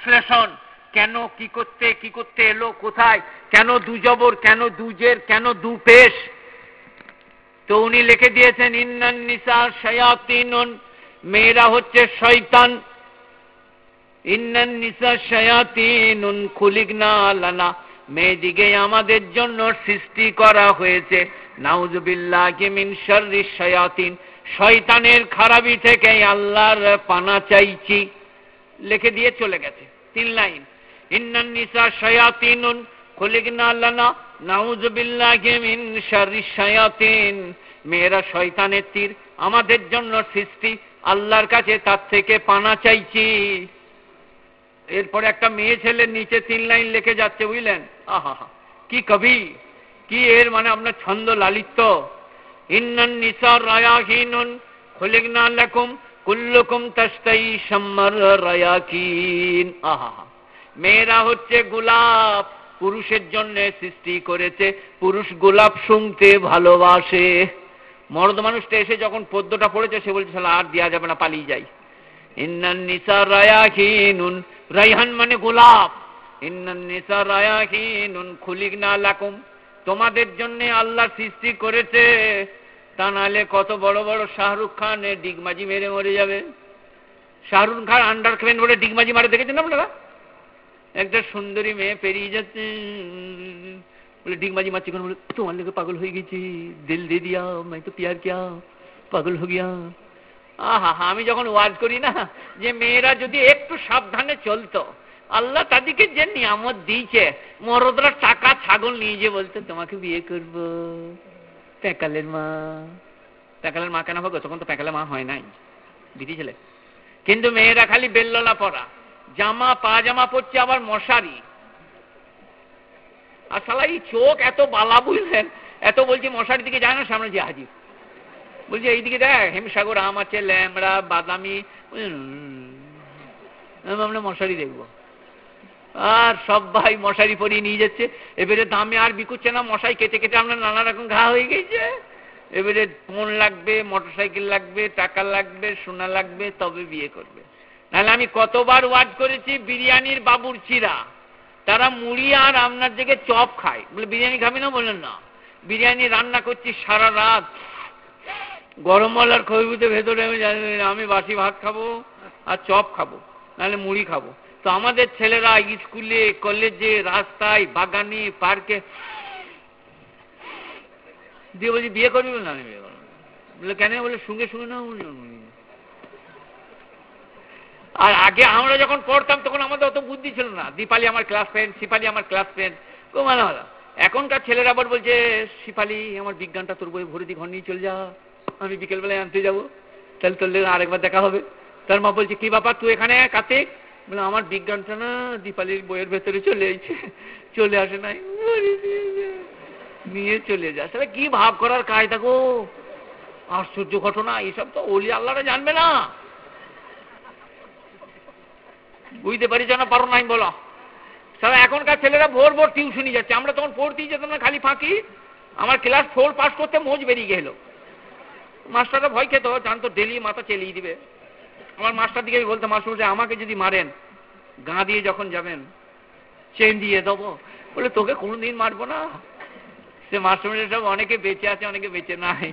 বিশ্লেষণ। কেন, কি করতে কি করতে এলো, কোথায়? কেন দুজবর কেন দুজের কেন দু পেশ? তো উনি লিখে দিয়েছেন, ইন্নান নিসা শয়াতিনুন, মেয়েরা হচ্ছে শয়তান। ইন্নান নিসা শয়াতিনুন খুলিগনা লানা মেয়েদিকে আমাদের জন্য সৃষ্টি করা হয়েছে। নাউজুবিল্লাহি মিন শাররি শায়াতিন, শয়তানের খারাপি থেকে আল্লাহর পানা চাইছি। লিখে দিয়ে চলে গেছে। তিন লাইন। নিসা শায়াতিনুন লানা নাউজুবিল্লাহি মিন শাররি শায়াতিন। মেয়েরা শয়তানের তীর, আমাদের জন্য সৃষ্টি, আল্লাহর কাছে তার থেকে পানা চাইছি। এরপরে একটা মেয়ে ছেলের নিচে তিন লাইন লিখে যাচ্ছে, বুঝলেন? আহা কি কবি? কি এর মানে আপনার ছন্দ লালিত্য ইন্নান নিসার রায়াহিনুন খুলিগনা লাকুম কুল্লুকুম তাস্তাই শাম্মার রায়াকিন। আহা মেয়েরা হচ্ছে গোলাপ। পুরুষের জন্য সৃষ্টি করেছে। পুরুষ গোলাপ শুনতে ভালোবাসে। মর্দ মানুষটা এসে যখন পদ্মটা পড়েছে, সে বলছে, শালা, আর দেওয়া যাবে না, পালিয়ে যাই। ইন্নান নিসা রায়াহিনুন রাইহান মানে গোলাপ। ইন্নান নিসা রায়াহিনুন খুলিগনা লাকুম। তোমাদের জন্য আল্লাহ সৃষ্টি করেছে। তা নাহলে কত বড় বড় শাহরুখ খান ডিগমাজি মেরে মরে যাবে। শাহরুখ খান আন্ডার খেলেন বলে ডিগমাজি মারে দেখেছেন আপনারা? একটা সুন্দরী মেয়ে পেরিয়ে যাচ্ছে। বলে, ডিগমাজি মারছি কোন? বলে, তোমার লোকে পাগল হয়ে গেছি। দিল দিয়ে দিয়া মাই তো পিয়ার কিয়া, পাগল হয়ে গিয়া। আহা আমি যখন ওয়াজ করি না, যে মেয়েরা যদি একটু সাবধানে চলতো, আল্লাহ তাদেরকে যে নিয়ামত দিয়েছে, মরদরা টাকা ছাগল নিয়ে যে বলতো, তোমাকে বিয়ে করব। প্যাকালের মা। প্যাকালের মা কেন হবে? তখন তো প্যাকালের মা হয় নাই। দিদি ছেলে। কিন্তু মেয়েরা খালি বেল্ললা পরা। জামা পাজামা পরছে আবার মশারি। আর শালা এই চোখ এত বালা বুঝলেন? এত বলছি মশারি দিকে যায় না সামনে যে হাজির। বলছে এইদিকে দেখ, হেমসাগর আম আছে, ল্যামড়া, বাদামি। আমরা মশারি দেখব। আর সব ভাই মশারি পরিয়ে নিয়ে যাচ্ছে। এবারে দামে আর বিকুচ্ছে না মশাই কেটে কেটে আমরা নানা রকম ঘা হয়ে গেছে। এবারে ফোন লাগবে মোটর সাইকেল লাগবে, টাকা লাগবে, সোনা লাগবে, তবে বিয়ে করবে। নাহলে আমি কতবার ওয়াজ করেছি, বিরিয়ানির বাবুর চিরা। তারা মুড়ি আর আপনার দিকে চপ খায়। বলে, বিরিয়ানি খাবি না? বললেন, না। বিরিয়ানি রান্না করছি সারা রাত। গরম মলার খবিতে ভেতরে আমি আমি বাসি ভাত খাব আর চপ খাব, নাহলে মুড়ি খাব। তো আমাদের ছেলেরা স্কুলে, কলেজে, রাস্তায়, বাগানে, পার্কে। দিয়ে বলছি, বিয়ে করবি না আমি বিয়ে করব। বলে, কেন? বলে, সঙ্গে সঙ্গে না আর আগে আমরা যখন পড়তাম, তখন আমাদের অত বুদ্ধি ছিল না। দীপালি আমার ক্লাস ফ্রেন্ড শিপালি আমার ক্লাস ফ্রেন্ড খুব ভালো ভালো এখনকার ছেলেরা আবার বলছে, শিপালি, আমার বিজ্ঞানটা তোর বই ভরে দি ঘর নিয়ে চলে যা। আমি বিকেলবেলায় আনতে যাব। তাহলে তোর আরেকবার দেখা হবে। তার মা বলছে, কি ব্যাপার, তুই এখানে কার্তিক? বলে, আমার বিজ্ঞানটা না দীপালির বইয়ের ভেতরে চলে এসেছে চলে আসে নাই। নিয়ে চলে যা সেটা কি ভাব করার কায়দা গো? আশ্চর্য ঘটনা, এসব তো ওলি আল্লাহরা জানবে না। বুঝতে পারিস না পারো নাই বলো। সারা এখনকার ছেলেরা ভোর ভোর টিউশনি যাচ্ছে। আমরা তখন পড়তেই যেতাম না, খালি ফাঁকি। আমার ক্লাস ফোর পাস করতে মোজ বেরিয়ে গেল। মাস্টাররা ভয় খেত, জানতো ডেলি মাথা চেলিয়ে দিবে। আমার মাস্টার দিকে বলতো মাস্টার আমাকে যদি মারেন, গা দিয়ে যখন যাবেন, চেন দিয়ে দেবো। বলে, তোকে কোনোদিন মারবো না? সে মাস্টার সব অনেকে বেঁচে আছে, অনেকে বেঁচে নাই।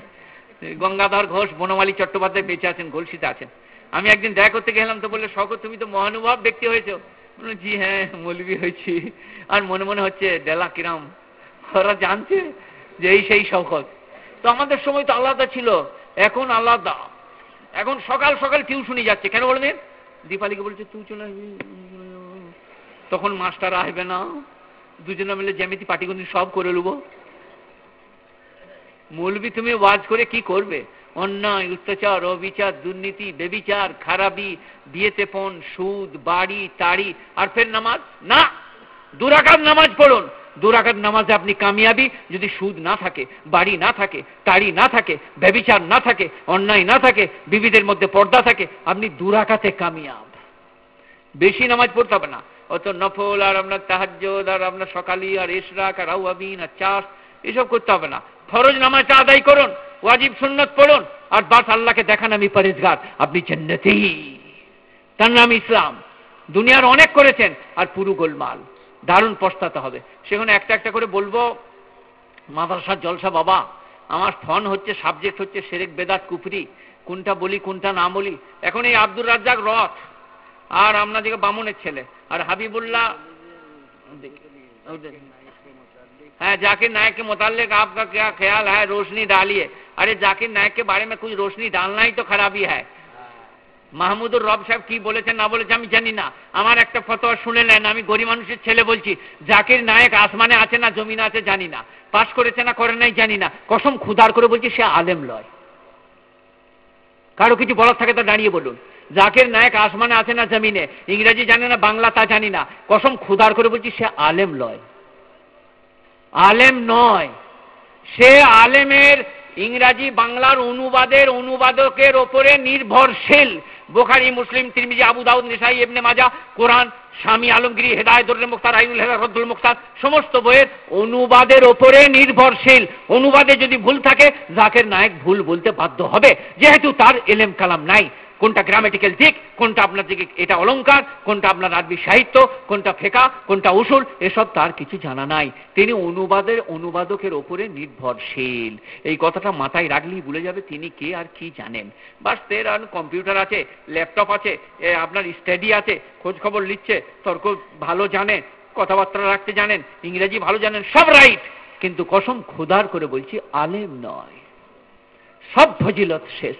গঙ্গাধর ঘোষ, বনমালী চট্টোপাধ্যায় বেঁচে আছেন গলসিতে আছেন। আমি একদিন দেখা করতে গেলাম, তো বললে শকত তুমি তো মহানুভব ব্যক্তি হয়েছো। জি হ্যাঁ মৌলবি হয়েছি। আর মনে মনে হচ্ছে ডেলা কিরাম, ওরা জানছে যে এই সেই শকত তো আমাদের সময় তো আলাদা ছিল। এখন আলাদা। এখন সকাল সকাল টিউশনি যাচ্ছে। কেন বলেন? দীপালিকে বলছে, তুই চলে আসবি তখন মাস্টার আসবে না। দুজনে মিলে জ্যামিতি পাটিগণি সব করে নেব মৌলবি তুমি ওয়াজ করে কি করবে? অন্যায়, অত্যাচার, অবিচার, দুর্নীতি, বেবিচার, খারাপি, বিয়েতে পণ, সুদ, বাড়ি, তাড়ি, আর ফের নামাজ? না! দুরাকাত নামাজ পড়ুন। দুরাকাত নামাজে আপনি কামিয়াবি, যদি সুদ না থাকে, বাড়ি না থাকে, তাড়ি না থাকে ব্যবিচার না থাকে, অন্যায় না থাকে, বিবিদের মধ্যে পর্দা থাকে, আপনি দুরাকাতে কামিয়াব। বেশি নামাজ পড়তে হবে না। অত নফল আর আপনার তাহাজ্জদ আর আপনার সকালি আর এশরাক আর আউয়াবিন আর চাষ, এসব করতে হবে না। ফরজ নামাজটা আদায় করুন, ওয়াজিব সুন্নত পড়ুন, আর বাস আল্লাহকে দেখান আমি পরেজগার, আপনি জান্নাতি। তার নাম ইসলাম। দুনিয়ার অনেক করেছেন, আর পুরু গোলমাল। দারুণ পস্তাতে হবে সেখানে একটা একটা করে বলবো মাদ্রাসার জলসা বাবা আমার ফন হচ্ছে সাবজেক্ট হচ্ছে সেরেক বেদাত কুফরি কোনটা বলি কোনটা না বলি এখন এই আব্দুর রাজ্জাক রথ আর আপনাদেরকে বামুনের ছেলে আর হাবিবুল্লাহ है जाकिर नायक के मुतालिक आपका क्या ख्याल है रोशनी डालिए अरे जाकिर नायक के बारे में कुछ रोशनी डालना ही तो खराबी है মাহমুদুর রব সাহেব কি বলেছেন না বলেছে আমি জানি না। আমার একটা ফতোয়া শুনে নেন, আমি গরিব মানুষের ছেলে বলছি, জাকির নায়ক আসমানে আছে না, জমিনে আছে জানি না। পাশ করেছে না, করে নাই জানি না। কসম খুদার করে বলছি, সে আলেম লয়। কারও কিছু বলার থাকে তো দাঁড়িয়ে বলুন। জাকির নায়ক আসমানে আছে না, জমিনে? ইংরেজি জানে না, বাংলা তা জানি না। কসম খুদার করে বলছি, সে আলেম লয়। আলেম নয়। সে আলেমের ইংরাজি, বাংলার অনুবাদের অনুবাদকের ওপরে নির্ভরশীল। বোখারি, মুসলিম, তিরমিজি, আবু দাউদ, নিসাই এমনি মাজা, কোরআন, স্বামী আলমগিরি, হেদায়তুল মুক্তার আইনুল হেদায়তুল মুক্তার, সমস্ত বইয়ের অনুবাদের ওপরে নির্ভরশীল। অনুবাদে যদি ভুল থাকে, জাকের নায়ক ভুল বলতে বাধ্য হবে। যেহেতু তার এলেম কালাম নাই কোনটা গ্রামেটিক্যাল দিক, কোনটা আপনার দিকে এটা অলঙ্কার কোনটা আপনার আরবি সাহিত্য, কোনটা ফেকা, কোনটা উসুল, এসব তার কিছু জানা নাই। তিনি অনুবাদের অনুবাদকের ওপরে নির্ভরশীল। এই কথাটা মাথায় রাখলেই ভুলে যাবে তিনি কে আর কি জানেন। বাস তের আর কম্পিউটার আছে, ল্যাপটপ আছে আপনার স্টাডি আছে খোঁজ খবর নিচ্ছে, তর্ক ভালো জানে, কথাবার্তা রাখতে জানেন, ইংরেজি ভালো জানেন, সব রাইট। কিন্তু কসম খোদার করে বলছি, আলেম নয়। সব ফজিলত শেষ।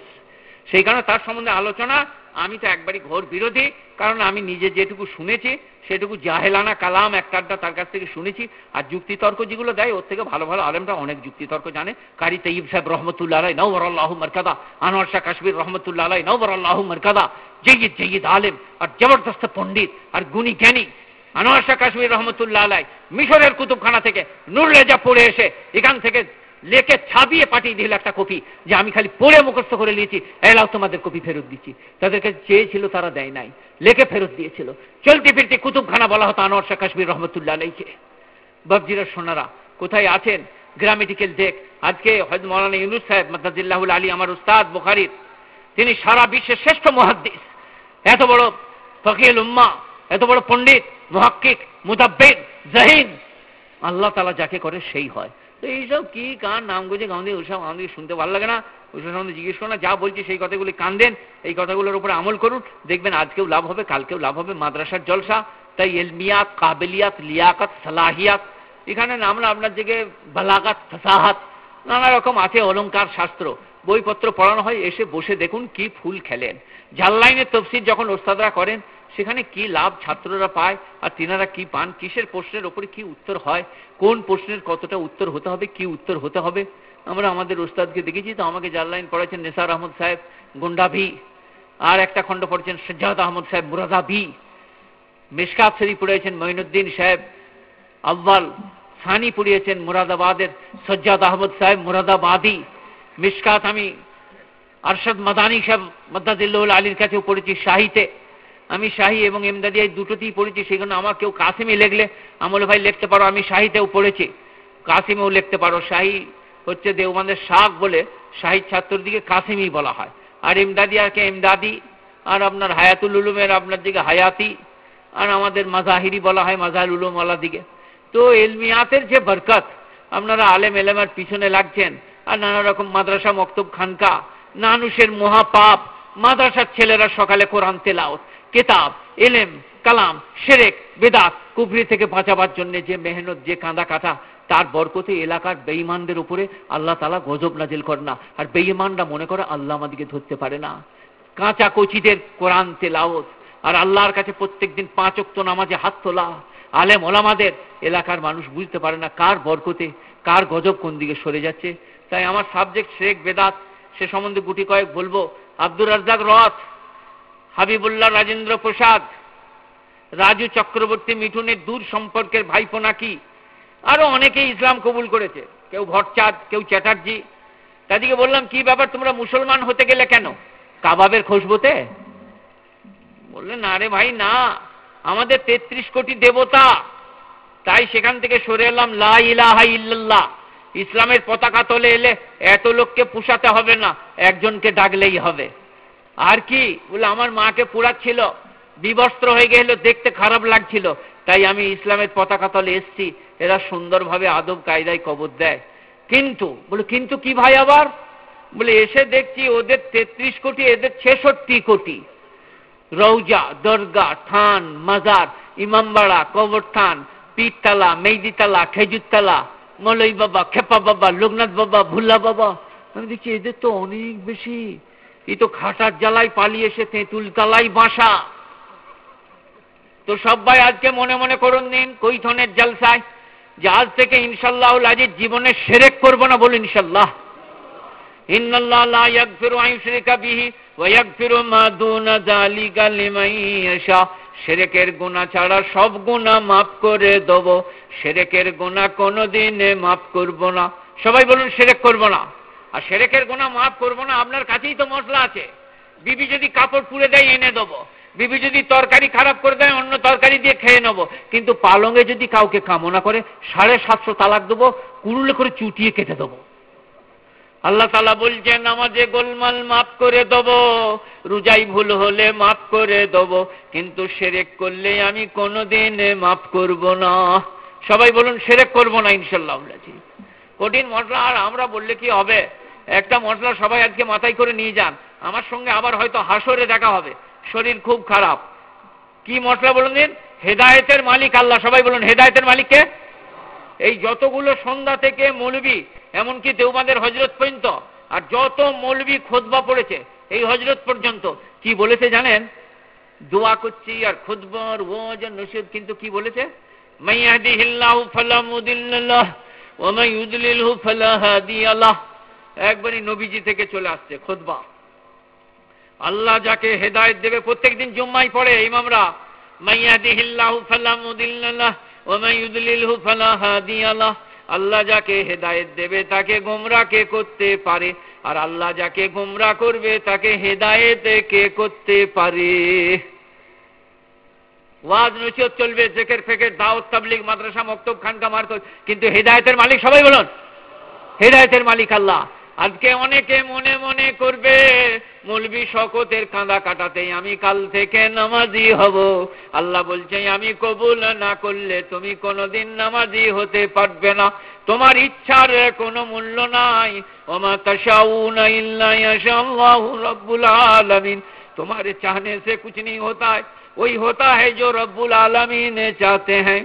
সেই কারণে তার সম্বন্ধে আলোচনা। আমি তো একবারই ঘোর বিরোধী, কারণ আমি নিজে যেটুকু শুনেছি, সেটুকু জাহেলানা কালাম একটা তার কাছ থেকে শুনেছি, আর যুক্তিতর্ক যেগুলো দেয়, ওর থেকে ভালো ভালো আলেমরা অনেক যুক্তিতর্ক জানে। কারি তৈব সাহেব রহমতুল্লাহ আলাই নৌবর আল্লাহ মরকাদা। আনোয়ার শাহ কাশ্মীর রহমতুল্লাহ আলাই নৌবর আল্লাহ মরকাদা। জয়িদ জয়িদ আলেম, আর জবরদস্ত পণ্ডিত, আর গুণী জ্ঞানী। আনোয়ার শাহ কাশ্মীর রহমতুল্লাহ আলাই মিশরের কুতুবখানা থেকে নুরলেজা পড়ে এসে, এখান থেকে লেখে ছাপিয়ে পাঠিয়ে দিল একটা কপি, যে আমি খালি পড়ে মুখস্থ করে নিয়েছি। এলাও তোমাদের কপি ফেরত দিচ্ছি। তাদেরকে চেয়েছিল তারা দেয় নাই লেখে ফেরত দিয়েছিল। চলতে ফিরতে কুতুবখানা বলা হতো আনোয়ার শাহ কাশ্মীর রহমতুল্লাহ আলাইকে। বাবজিরা সোনারা, কোথায় আছেন? গ্রামেটিক্যাল দেখ। আজকে হয়তো মৌলানা ইউনুস সাহেব মাদাজিল্লাহুল আলী, আমার উস্তাদ বুখারির, তিনি সারা বিশ্বের শ্রেষ্ঠ মহাদ্দিস। এত বড় ফকিল উম্মা, এত বড় পণ্ডিত, মহাক্কিক মুদাব্বিদ জাহিন। আল্লাহ তালা যাকে করে সেই হয়। তো এইসব কি কার নাম গুজে গান দিয়ে ওইসব আমাদেরকে শুনতে ভালো লাগে না? ওইসব সম্বন্ধে জিজ্ঞেস করো না, যা বলছি সেই কথাগুলি কান দেন, এই কথাগুলোর উপরে আমল করুন। দেখবেন আজকেও লাভ হবে, কালকেও লাভ হবে মাদ্রাসার জলসা। তাই এলমিয়াত, কাবেলিয়াত, লিয়াকাত, সালাহিয়াত, এখানে আমরা আপনার দিকে বালাগাত, ফসাহাত, নানা রকম আছে অলঙ্কার শাস্ত্র। বইপত্র পড়ানো হয়, এসে বসে দেখুন কি ফুল খেলেন। জাল্লাইনের তফসির যখন ওস্তাদরা করেন সেখানে কি লাভ ছাত্ররা পায় আর তিনারা কি পান? কিসের প্রশ্নের ওপরে কি উত্তর হয়? কোন প্রশ্নের কতটা উত্তর হতে হবে? কি উত্তর হতে হবে? আমরা আমাদের ওস্তাদকে দেখেছি তো, আমাকে জাল্লাইন পড়াচ্ছেন নেসার আহমদ সাহেব গুন্ডাভি আর একটা খণ্ড পড়েছেন সজ্জাদ আহমদ সাহেব মুরাদাভি মিসকাত শরীফ পড়েছেন মঈনুদ্দিন সাহেব, আব্বাল সানি পড়িয়েছেন মুরাদাবাদের সজ্জাদ আহমদ সাহেব, মুরাদাবাদি। মিসকাত আমি আরশদ মাদানি সাহেব মদ্দাদিল্লাহুল আলীর কাছেও পড়েছি শাহিতে। আমি শাহী এবং এমদাদিয়ায় দুটোতেই পড়েছি সেখানে আমার কেউ কাসিমে লেখলে, আমলে ভাই লিখতে পারো, আমি শাহিতেও পড়েছি। কাসিমেও লিখতে পারো, শাহী হচ্ছে দেওবন্দের শাক বলে শাহিদ ছাত্রদিকে কাসিমই বলা হয়। আর এমদাদিয়াকে এমদাদি আর আপনার হায়াতুল উলুমের আপনার দিকে হায়াতি, আর আমাদের মাজাহিরি বলা হয় মাজাহির উলুমওয়ালা দিকে। তো এলমিয়াতের যে বরকত, আপনারা আলেম এলেমের পিছনে লাগছেন, আর নানা রকম মাদ্রাসা মক্তব খানকা, নানুষের মহাপাপ, মাদ্রাসার ছেলেরা সকালে কোরআন তেলাওত কেতাব এলেম কালাম সেরেক বেদাত, কুফরি থেকে বাঁচাবার জন্য যে মেহনত, যে কাঁদা কাটা তার বরকতে এলাকার বেঈমানদের উপরে আল্লাহ তালা গজব নাজিল করে না। আর বেঈমানরা মনে করে আল্লাহ আমাদেরকে ধরতে পারে না। কাঁচা কচিদের কোরআন তেলাওত আর আল্লাহর কাছে প্রত্যেক দিন পাঁচ অক্ত নামাজে হাত তোলা। আলেম ওলামাদের এলাকার মানুষ বুঝতে পারে না কার বরকতে, কার গজব কোন দিকে সরে যাচ্ছে। তাই আমার সাবজেক্ট শেখ বেদাত, সে সম্বন্ধে গুটি কয়েক বলব। আব্দুর রাজ্জাক রথ হাবিবুল্লাহ রাজেন্দ্র প্রসাদ। রাজু চক্রবর্তী মিঠুনের দূর সম্পর্কের ভাইপো নাকি? আরও অনেকে ইসলাম কবুল করেছে। কেউ ভট্টাচাঁদ কেউ চ্যাটার্জি। তাদেরকে বললাম, কি ব্যাপার, তোমরা মুসলমান হতে গেলে কেন? কাবাবের খুশবুতে? বললেন না রে ভাই, না। আমাদের তেত্রিশ কোটি দেবতা। তাই সেখান থেকে সরে এলাম, লা ইলাহা ইল্লাল্লাহ। ইসলামের পতাকা তলে এলে এত লোককে পুষাতে হবে না, একজনকে ডাকলেই হবে। আর কি, বলে আমার মাকে পুরাচ্ছিল বিবস্ত্র হয়ে গেল, দেখতে খারাপ লাগছিল। তাই আমি ইসলামের পতাকা তলে এসছি, এরা সুন্দরভাবে আদব কায়দায় কবর দেয়। কিন্তু, বলে, কিন্তু কি ভাই আবার? বলে, এসে দেখছি ওদের তেত্রিশ কোটি, এদের ছেষট্টি কোটি। রৌজা দরগা, থান, মাজার, ইমামবাড়া, কবরস্থান, পীরতলা, মেইদিতলা, খেজুরতলা মলই বাবা, খেপা বাবা, লোকনাথ বাবা ভুল্লা বাবা। আমি দেখছি এদের তো অনেক বেশি। এই তো খাটার জ্বালায় পালিয়ে এসে তেঁতুল তালাই বাসা। তো সবাই আজকে মনে মনে করুন দিন কৈথনের জলসায়, যে আজ থেকে ইনশাল্লাহ আজিজ জীবনে সেরেক করব না বলুন ইনশাল্লাহ। ইন্নাল্লাহ লা ইয়াগফিরু আন ইউশরিকা বিহি ওয়া ইয়াগফিরু মা দুনা যালিকা লিমান ইয়াশা। সেরেকের গুনাহ ছাড়া সব গুনাহ মাফ করে দেব। সেরেকের গুনাহ কোনোদিনে মাফ করব না। সবাই বলুন, সেরেক করব না। আর সেরেকের গুনাহ মাফ করব না, আপনার কাছেই তো মশলা আছে। বিবি যদি কাপড় পুড়ে দেয়, এনে দেবো। বিবি যদি তরকারি খারাপ করে দেয়, অন্য তরকারি দিয়ে খেয়ে নেব। কিন্তু পালঙ্গে যদি কাউকে কামনা করে, সাড়ে সাতশো তালাক দেবো, কুড়ুলে করে চুটিয়ে কেটে দেবো। আল্লাহ তালা বলছেন আমাকে গোলমাল মাফ করে দেবো রুজাই ভুল হলে মাফ করে দেবো, কিন্তু সেরেক করলে আমি কোনোদিন মাফ করব না। সবাই বলুন, সেরেক করব না ইনশাল্লাহ কঠিন মশলা আর আমরা বললে কি হবে? একটা মশলা সবাই আজকে মাথায় করে নিয়ে যান। আমার সঙ্গে আবার হয়তো হাসরে দেখা হবে। শরীর খুব খারাপ। কি মশলা বলুন দিন? হেদায়েতের মালিক আল্লাহ। সবাই বলুন, হেদায়েতের মালিককে এই যতগুলো সন্ধ্যা থেকে মৌলবি, এমনকি দেওবাদের হজরত পর্যন্ত, আর যত মৌলবি খোদবা পড়েছে, এই হজরত পর্যন্ত, কি বলেছে জানেন? দোয়া করছি আর খুদবর ওয়াজ আর নসিদ কিন্তু কি বলেছে? মাইয়াহদিহিল্লাহু ফালা মুদিল্লাহ ওয়া মাই ইউদলিলহু ফালা হাদিয়ালাহ। একবারই নবীজি থেকে চলে আসছে খুদবা আল্লাহ যাকে হেদায়েত দেবে, প্রত্যেকদিন জুম্মাই পড়ে ইমামরা মাইয়াহদিহিল্লাহু ফালা মুদিল্লাহ ওয়া মাই ইউদলিলহু ফালা হাদিয়ালাহ। আল্লাহ যাকে হেদায়েত দেবে, তাকে গোমরা কে করতে পারে। আর আল্লাহ যাকে গোমরা করবে, তাকে হেদায়েত কে করতে পারে? ওয়াজ নসিহত চলবে, জেকের, ফেকের, দাওয়াত, তাবলিগ, মাদ্রাসা, মক্তব, খানকা মারত কিন্তু হেদায়তের মালিক সবাই বলুন, হেদায়তের মালিক আল্লাহ। আজকে অনেকে মনে মনে করবে, মৌলবি শকতের কাঁদা কাটাতেই আমি কাল থেকে নামাজি হব। আল্লাহ বলছে, আমি কবুল না করলে তুমি কোনোদিন নামাজি হতে পারবে না। তোমার ইচ্ছার কোনো মূল্য নাই। ওমা তাশাউনা ইল্লা ইয়াশাল্লাহু রাব্বুল আলামিন। তোমার চাহনে সে কুছ নেই হতায়। ওই হতা হ্যাঁ জো রব্বুল আলমিনে চাতে হ্যাঁ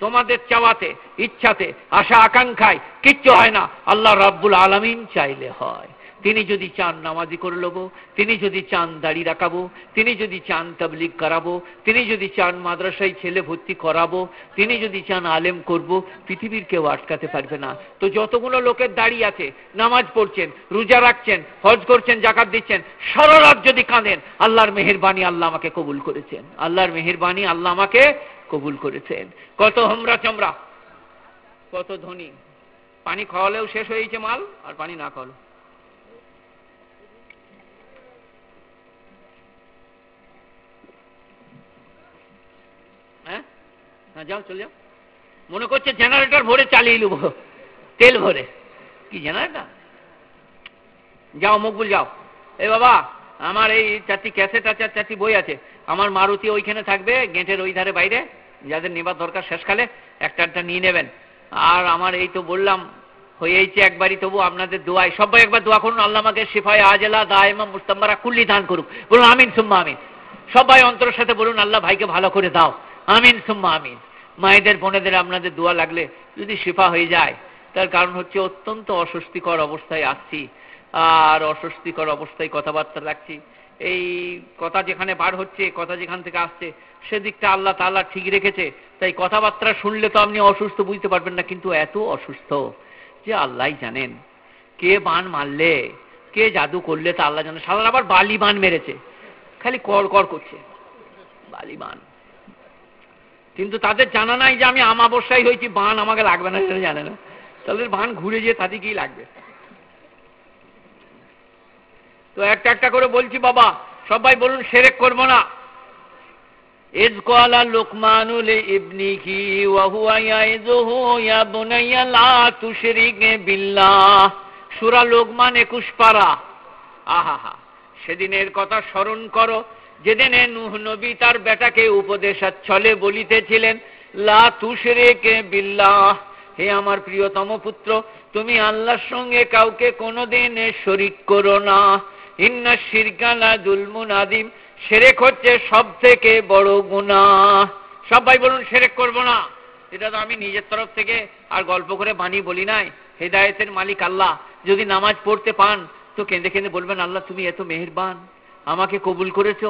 তোমাদের চাওয়াতে ইচ্ছাতে আশা আকাঙ্ক্ষায় কিচ্ছু হয় না আল্লাহ রব্বুল আলমিন চাইলে হয় তিনি যদি চান নামাজি করে লবো, তিনি যদি চান দাড়ি রাখাবো, তিনি যদি চান তাবলিগ করাবো, তিনি যদি চান মাদ্রাসায় ছেলে ভর্তি করাবো, তিনি যদি চান আলেম করব, পৃথিবীর কেউ আটকাতে পারবে না। তো যতগুলো লোকের দাড়ি আছে, নামাজ পড়ছেন, রোজা রাখছেন, হজ করছেন, জাকাত দিচ্ছেন, সারা যদি কাঁদেন, আল্লাহর মেহেরবানি আল্লাহ আমাকে কবুল করেছেন। আল্লাহর মেহেরবানি আল্লাহ আমাকে কবুল করেছেন। কত হমরা চমরা, কত ধনী। পানি খাওয়ালেও শেষ হয়েছে মাল, আর পানি না খাওয়ালো হ্যাঁ হ্যাঁ যাও, চলে যাও। মনে করছে জেনারেটর ভরে চালিয়ে নেব। তেল ভরে। কি জেনারেটর যাও, মকবুল, যাও। এ বাবা, আমার এই চারটি ক্যাসেট আছে আর চারটি বই আছে। আমার মারুতি ওইখানে থাকবে, গেটের ওই ধারে বাইরে। যাদের নেবার দরকার শেষকালে একটা একটা নিয়ে নেবেন। আর আমার এই তো বললাম হয়েছে একবারই, তবু আপনাদের দোয়াই সবাই একবার দোয়া করুন আল্লাহ আমাকে শিফায় আজেলা, দায়মা, মুস্তাম্বারা, কুল্লি দান করুক। বলুন, আমিন, সুম্মা, আমিন। সবাই অন্তরের সাথে বলুন, আল্লাহ ভাইকে ভালো করে দাও। আমিন সুম্মা আমিন। মায়েদের, বোনেদের আপনাদের দোয়া লাগলে যদি শিফা হয়ে যায়, তার কারণ হচ্ছে অত্যন্ত অস্বস্তিকর অবস্থায় আসছি। আর অস্বস্তিকর অবস্থায় কথাবার্তা রাখছি। এই কথা যেখানে বার হচ্ছে, কথা যেখান থেকে আসছে, সেদিকটা আল্লাহ তাল্লাহ ঠিক রেখেছে। তাই কথাবার্তা শুনলে তো আপনি অসুস্থ বুঝতে পারবেন না, কিন্তু এত অসুস্থ যে আল্লাহ জানেন। কে বান মারলে, কে জাদু করলে তা আল্লাহ জানে। সালার আবার বালি বান মেরেছে। খালি কর কর করছে। বালি বান কিন্তু তাদের জানা নাই যে আমি আমাবস্যায় হয়েছি বান আমাকে লাগবে না সেটা জানে না তাদের বান ঘুরে যেয়ে তাদেরকেই লাগবে তো একটা একটা করে বলছি বাবা সবাই বলুন সেরেক করবো না إذ قال لقمان لابنه وهو يعظه يا بني لا تشرك بالله সূরা লোকমান 21 পারা আহা হা সেদিনের কথা স্মরণ করো যেদিন নুহ নবী তার বেটাকে উপদেশার ছলে বলিতেছিলেন, লা তুশরিকে বিল্লাহ, হে আমার প্রিয়তম পুত্র, তুমি আল্লাহর সঙ্গে কাউকে কোনোদিন শরিক করো না। ইন্না শিরকালা জুলমুন আদিম সেরেক হচ্ছে সব থেকে বড় গুণা সবাই বলুন সেরেক করব না। এটা তো আমি নিজের তরফ থেকে আর গল্প করে বানিয়ে বলি নাই। হেদায়েতের মালিক আল্লাহ। যদি নামাজ পড়তে পান, তো কেঁদে কেঁদে বলবেন, আল্লাহ, তুমি এত মেহেরবান। আমাকে কবুল করেছ?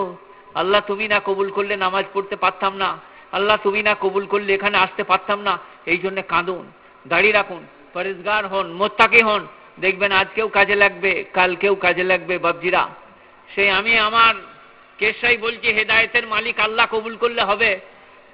আল্লাহ, তুমি না কবুল করলে নামাজ পড়তে পারতাম না। আল্লাহ, তুমি না কবুল করলে এখানে আসতে পারতাম না। এই জন্য কাঁদুন। দাঁড়িয়ে রাখুন। পরিষ্কার হন, মোত্তাকি হন। দেখবেন আজকেও কাজে লাগবে কালকেও কাজে লাগবে বাবজিরা সেই আমি আমার কেশাই বলছি, হেদায়েতের মালিক আল্লাহ কবুল করলে হবে।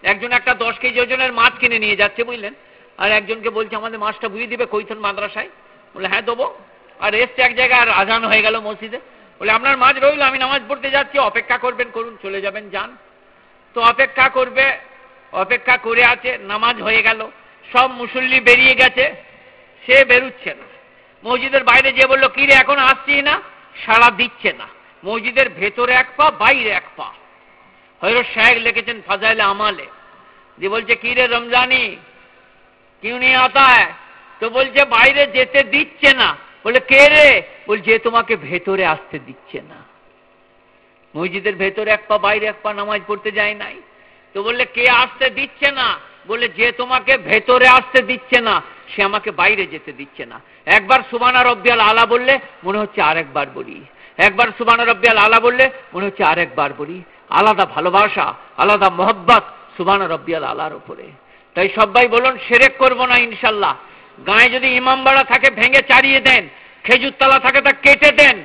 একজন একটা দশ কেজি ওজনের মাছ কিনে নিয়ে যাচ্ছে, বুঝলেন? আর একজনকে বলছে, আমাদের মাছটা বুঝিয়ে দিবে কৈথন মাদ্রাসায়? বলে হ্যাঁ দেবো। আর এসছে এক জায়গায় আর আজান হয়ে গেল মসজিদে। বলে, আপনার মাছ রইল, আমি নামাজ পড়তে যাচ্ছি, অপেক্ষা করবেন, করুন, চলে যাবেন, যান। তো অপেক্ষা করবে, অপেক্ষা করে আছে, নামাজ হয়ে গেল, সব মুসল্লি বেরিয়ে গেছে, সে বেরুচ্ছে না। মসজিদের বাইরে যে বলল কিরে এখন আসছি না? সাড়া দিচ্ছে না। মসজিদের ভেতরে এক পা, বাইরে এক পা। হয়তো শাহেক লিখেছেন, ফাজাইলে আমালে। যে বলছে কিরে রমজানি? কিউ নিয়ে তো বলছে, বাইরে যেতে দিচ্ছে না। বলে, কে রে? বলছে তোমাকে ভেতরে আসতে দিচ্ছে না। মসজিদের ভেতরে এক পা, বাইরে এক পা নামাজ পড়তে যায় নাই। তো বললে, কে আসতে দিচ্ছে না? বলে যে তোমাকে ভেতরে আসতে দিচ্ছে না, সে আমাকে বাইরে যেতে দিচ্ছে না। একবার সুবানা রব্বিয়াল আলা বললে, মনে হচ্ছে আরেকবার বলি। একবার সুবানা রব্বিয়াল আলা বললে, মনে হচ্ছে আরেকবার বলি। আলাদা ভালোবাসা, আলাদা মোহব্বত সুবানা রব্বিয়াল আলার ওপরে তাই সবাই বলুন, সেরেক করব না ইনশাল্লাহ। গায়ে যদি ইমামবাড়া থাকে, ভেঙে চারিয়ে দেন। খেজুর তালা থাকে তা কেটে দেন,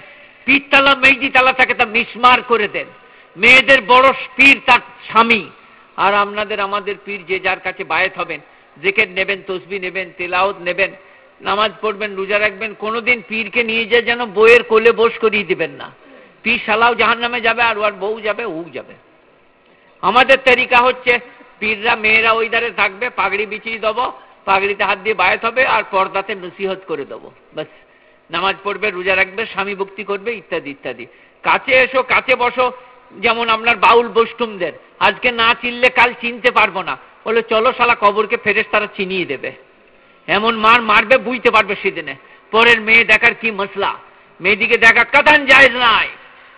পীরতলা মেঘদি তালা থাকে তা মিসমার করে দেন। মেয়েদের বড় পীর তার স্বামী। আর আপনাদের, আমাদের পীর যে যার কাছে বায়েত হবেন জেকেট নেবেন, তসবি নেবেন তেলাওত নেবেন, নামাজ পড়বেন, রোজা রাখবেন, কোনোদিন পীরকে নিয়ে যে যেন বইয়ের কোলে বোস করিয়ে দিবেন না। পীর শালাও জাহান নামে যাবে, আর ওর বউ যাবে, ও যাবে। আমাদের তরিকা হচ্ছে, পীররা, মেয়েরা ওই ধারে থাকবে, পাগড়ি বিছিয়ে দেবো, পাগড়িতে হাত দিয়ে বায়াত হবে, আর পর্দাতে নসিহত করে দেবো। বাস নামাজ পড়বে, রোজা রাখবে, স্বামী ভক্তি করবে, ইত্যাদি ইত্যাদি। কাছে এসো, কাছে বসো, যেমন আপনার বাউল বৈষ্ণবদের। আজকে না চিনলে কাল চিনতে পারব না। বলে, চলো শালা, কবরকে ফেরেস তারা চিনিয়ে দেবে। এমন মার মারবে, বুঝতে পারবে সেদিনে। পরের মেয়ে দেখার কি মশলা? মেয়েদিকে দেখা কাতান যায় নাই।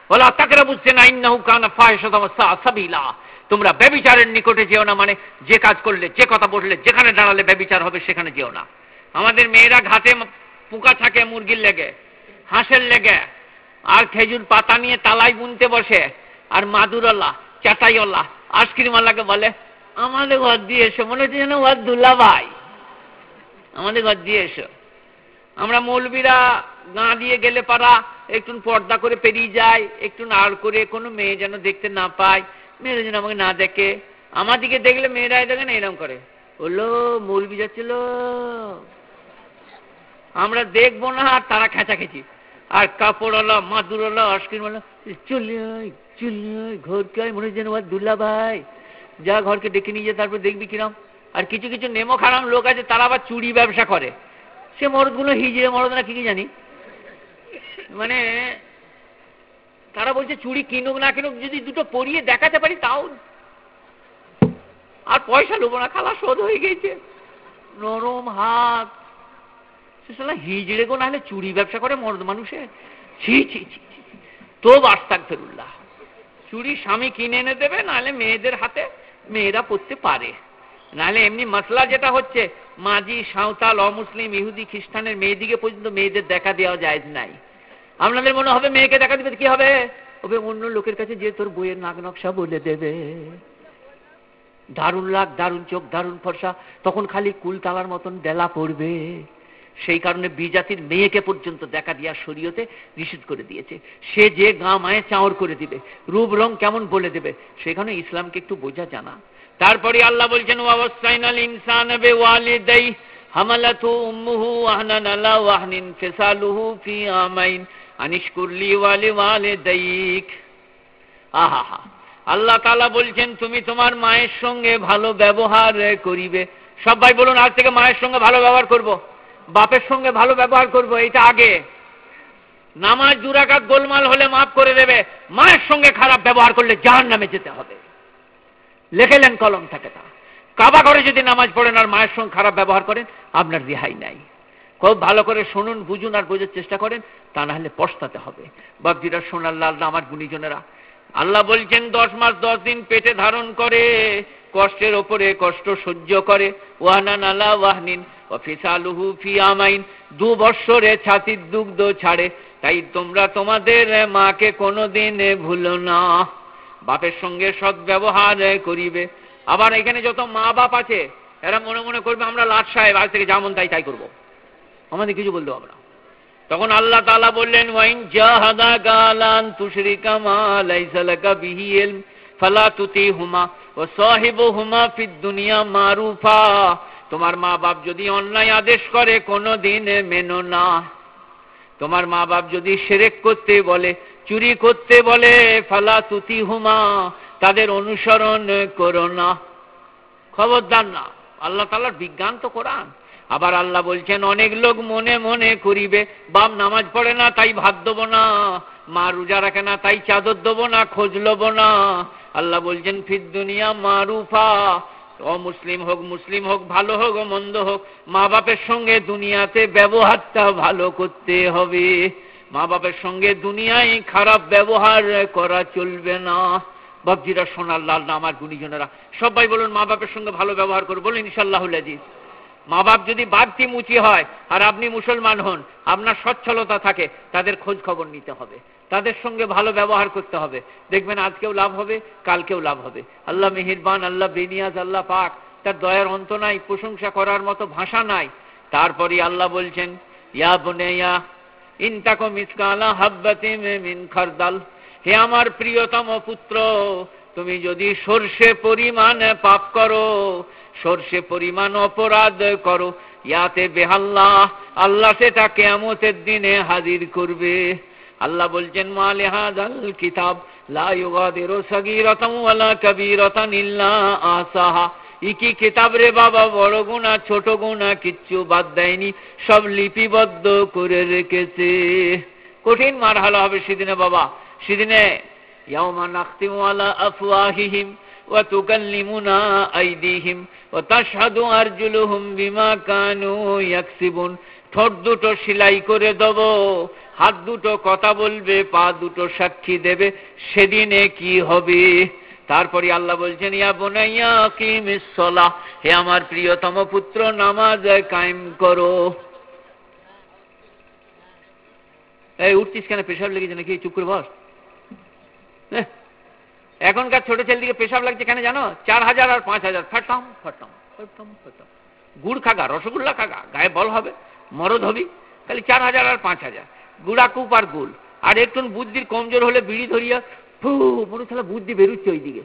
বলা তাকরা বুঝছে না, ইন্নাহু কানা ফাহিশাতাম সাবিলা। তোমরা ব্যবিচারের নিকটে যেও না মানে যে কাজ করলে, যে কথা বললে, যেখানে দাঁড়ালে ব্যবিচার হবে, সেখানে যেও না। আমাদের মেয়েরা ঘাটে পোকা থাকে মুরগির লেগে, হাঁসের লেগে, আর খেজুর পাতা নিয়ে তালাই বুনতে বসে, আর মাদুরওয়ালা, চাটাইওয়ালা, আইসক্রিমওয়ালাকে বলে, আমাদের ঘর দিয়ে এসো। মনে হচ্ছে যেন ঘর দুল্লা ভাই আমাদের ঘর দিয়ে এসো। আমরা মৌলবীরা গা দিয়ে গেলে পারা একটু পর্দা করে পেরিয়ে যায় একটু নাড় করে কোনো মেয়ে যেন দেখতে না পায়, মেয়েরা যেন আমাকে না দেখে। আমার দেখলে মেয়েরা দেখে না এরকম করে। বলল মৌলবি যাচ্ছিল। আমরা দেখব না, আর তারা খেঁচাখেঁচি। আর কাপড়ওয়ালা, মাদুরওয়ালা, আইসক্রিমওয়ালা চলে আয় চলে আয় ঘরকে আয় মনে যেন দুল্লা ভাই। যা ঘরকে ডেকে নিয়ে যা তারপর দেখবি কিরম। আর কিছু কিছু নেমো খারাপ লোক আছে, তারা আবার চুরি ব্যবসা করে। সে মরদগুলো হিজড়ে মরদ না কি কি জানি? মানে তারা বলছে চুড়ি কিনুক না কিনুক, যদি দুটো পরিয়ে দেখাতে পারি তাও। আর পয়সা নেব না, খালা, শোধ হয়ে গেছে। নরম হাত সে সালা হিজড়ে গো নাহলে চুরি ব্যবসা করে মর্দ মানুষে। ছি ছি ছি তো বাস্তাক ফেরুল্লাহ চুরি স্বামী কিনে এনে দেবে, নাহলে মেয়েদের হাতে মেয়েরা পড়তে পারে। নাহলে এমনি মশলা যেটা হচ্ছে মাঝি সাঁওতাল, অমুসলিম, ইহুদি, খ্রিস্টানের মেয়েদিকে পর্যন্ত মেয়েদের দেখা দেওয়া যায় নাই। আপনাদের মনে হবে মেয়েকে দেখা দিবে, কি হবে? ওবে অন্য লোকের কাছে যে তোর বইয়ের নাক নকশা বলে দেবে। দারুণ লাগ দারুণ চোখ, দারুণ ফর্সা, তখন খালি কুল তালার মতন ডেলা পড়বে। সেই কারণে বিজাতির মেয়েকে পর্যন্ত দেখা দিয়া শরীয়তে নিষেধ করে দিয়েছে। সে যে গা মায়ে চাঁড় করে দিবে, রূপ, রং কেমন বলে দেবে, সেখানে ইসলামকে একটু বোঝা জানা। তারপরে আল্লাহ বলছেন ওয়াসাইনাল ইনসান বে ওয়ালিদাই হামালাতু উম্মুহু আহনান আলা ওয়াহনিন ফিসালুহু ফি আমাইন, আনিশকুরলি ওয়ালি ওয়ালিদাইক। আহা আল্লাহ তাআলা বলছেন, তুমি তোমার মায়ের সঙ্গে ভালো ব্যবহার করিবে। সবাই বলুন, আজ থেকে মায়ের সঙ্গে ভালো ব্যবহার করব? বাপের সঙ্গে ভালো ব্যবহার করব এটা আগে। নামাজ দুরাকাত গোলমাল হলে মাফ করে দেবে, মায়ের সঙ্গে খারাপ ব্যবহার করলে জাহান নামে যেতে হবে। লেখেলেন কলম থাকে তা কাবা করে যদি নামাজ পড়েন আর মায়ের সঙ্গে খারাপ ব্যবহার করেন, আপনার রেহাই নাই। খুব ভালো করে শুনুন, বুঝুন আর বোঝার চেষ্টা করেন, তা না হলে পস্তাতে হবে। বাপজিরা সোনার লাল আমার গুণীজনেরা। আল্লাহ বলছেন, দশ মাস দশ দিন পেটে ধারণ করে, কষ্টের ওপরে কষ্ট সহ্য করে। ওয়াহানা নালা ওয়াহনিন অফিসালুহু ফি আমাইন, দু বৎসরে ছাতির দুগ্ধ ছাড়ে। তাই তোমরা তোমাদের মাকে কোনোদিন ভুলো না। বাপের সঙ্গে সৎ ব্যবহার করিবে। আবার এখানে যত মা বাপ আছে, এরা মনে মনে করবে, আমরা লাট সাহেব, আজ থেকে যেমন তাই তাই করব। আমাদের কিছু বলল আমরা তখন আল্লাহ তালা বললেন, ওয়াইন জাহাদা গালান তুশরিকা মা লাকা বিহি তুতি হুমা ও সাহিব হুমা ফিদ দুনিয়া মারুফা। তোমার মা বাপ যদি অন্যায় আদেশ করে কোনো দিন মেনো না। তোমার মা বাপ যদি সেরেক করতে বলে, চুরি করতে বলে, ফালা তুতি হুমা, তাদের অনুসরণ করো না। খবরদার না। আল্লাহ তালার বিজ্ঞান তো কোরআন। আবার আল্লাহ বলছেন, অনেক লোক মনে মনে করিবে, বাপ নামাজ পড়ে না, তাই ভাত দেবো না। মা রোজা রাখে না, তাই চাদর দেবো না, খোঁজ লবো না। আল্লাহ বলছেন ফির দুনিয়া মারুফা। অমুসলিম হোক, মুসলিম হোক, ভালো হোক ও মন্দ হোক মা বাপের সঙ্গে দুনিয়াতে ব্যবহারটা ভালো করতে হবে। মা বাপের সঙ্গে দুনিয়ায় খারাপ ব্যবহার করা চলবে না। বাপজিরা সোনার, লাল না, আমার গুণীজনেরা, সবাই বলুন মা বাপের সঙ্গে ভালো ব্যবহার করব বলুন ইনশাল্লাহ মা বাপ যদি বাগতি মুচি হয় আর আপনি মুসলমান হন, আপনার সচ্ছলতা থাকে, তাদের খোঁজ খবর নিতে হবে। তাদের সঙ্গে ভালো ব্যবহার করতে হবে। দেখবেন আজকেও লাভ হবে, কালকেও লাভ হবে। আল্লাহ মেহিরবান, আল্লাহ বেনিয়াজ, আল্লাহ পাক, তার দয়ার অন্ত নাই, প্রশংসা করার মতো ভাষা নাই। তারপরই আল্লাহ বলছেন, ইয়া বনেয়া ইনতাকো মিসকালা হাব্বাতি মিন খারদাল। হে আমার প্রিয়তম পুত্র, তুমি যদি সর্ষে পরিমাণ পাপ করো, সর্ষে পরিমাণ অপরাধ করো, ইয়াতে বেহাল্লাহ, আল্লাহ সেটা কেমতের দিনে হাজির করবে। আল্লাহ বলছেন ইকি কিতাব রে বাবা, বড় গুণা, ছোট গুণা, কিচ্ছু বাদ দেয়নি, সব লিপিবদ্ধ করে রেখেছে। কঠিন মারহালা হবে সেদিনে বাবা। সেদিনে বিমা কানু ঠোঁট দুটো সেলাই করে দেব হাত দুটো কথা বলবে, পা দুটো সাক্ষী দেবে, সেদিনে কি হবে? তারপরে আল্লাহ বলছেন, ইয়া বোনাইয়া কিমিস সলাহ হে আমার প্রিয়তম পুত্র, নামাজ কায়েম করো। এই, উঠছিস কেন? পেশাব লেগেছে নাকি? চুপ করে বস। এখনকার ছোট ছেলেদিকে পেশাব লাগছে কেন জানো? চার হাজার আর পাঁচ হাজার। ফাটাম ফাটাম ফাটাম ফাটাম। গুড় খাগা, রসগোল্লা খাগা, গায়ে বল হবে, মরদ হবি, খালি চার হাজার আর পাঁচ হাজার। গুড়া কূপ আর গুল। আর একটু বুদ্ধির কমজোর হলে বিড়ি ধরিয়া ফু মনে তাহলে বুদ্ধি বেরুচ্ছে ওইদিকে।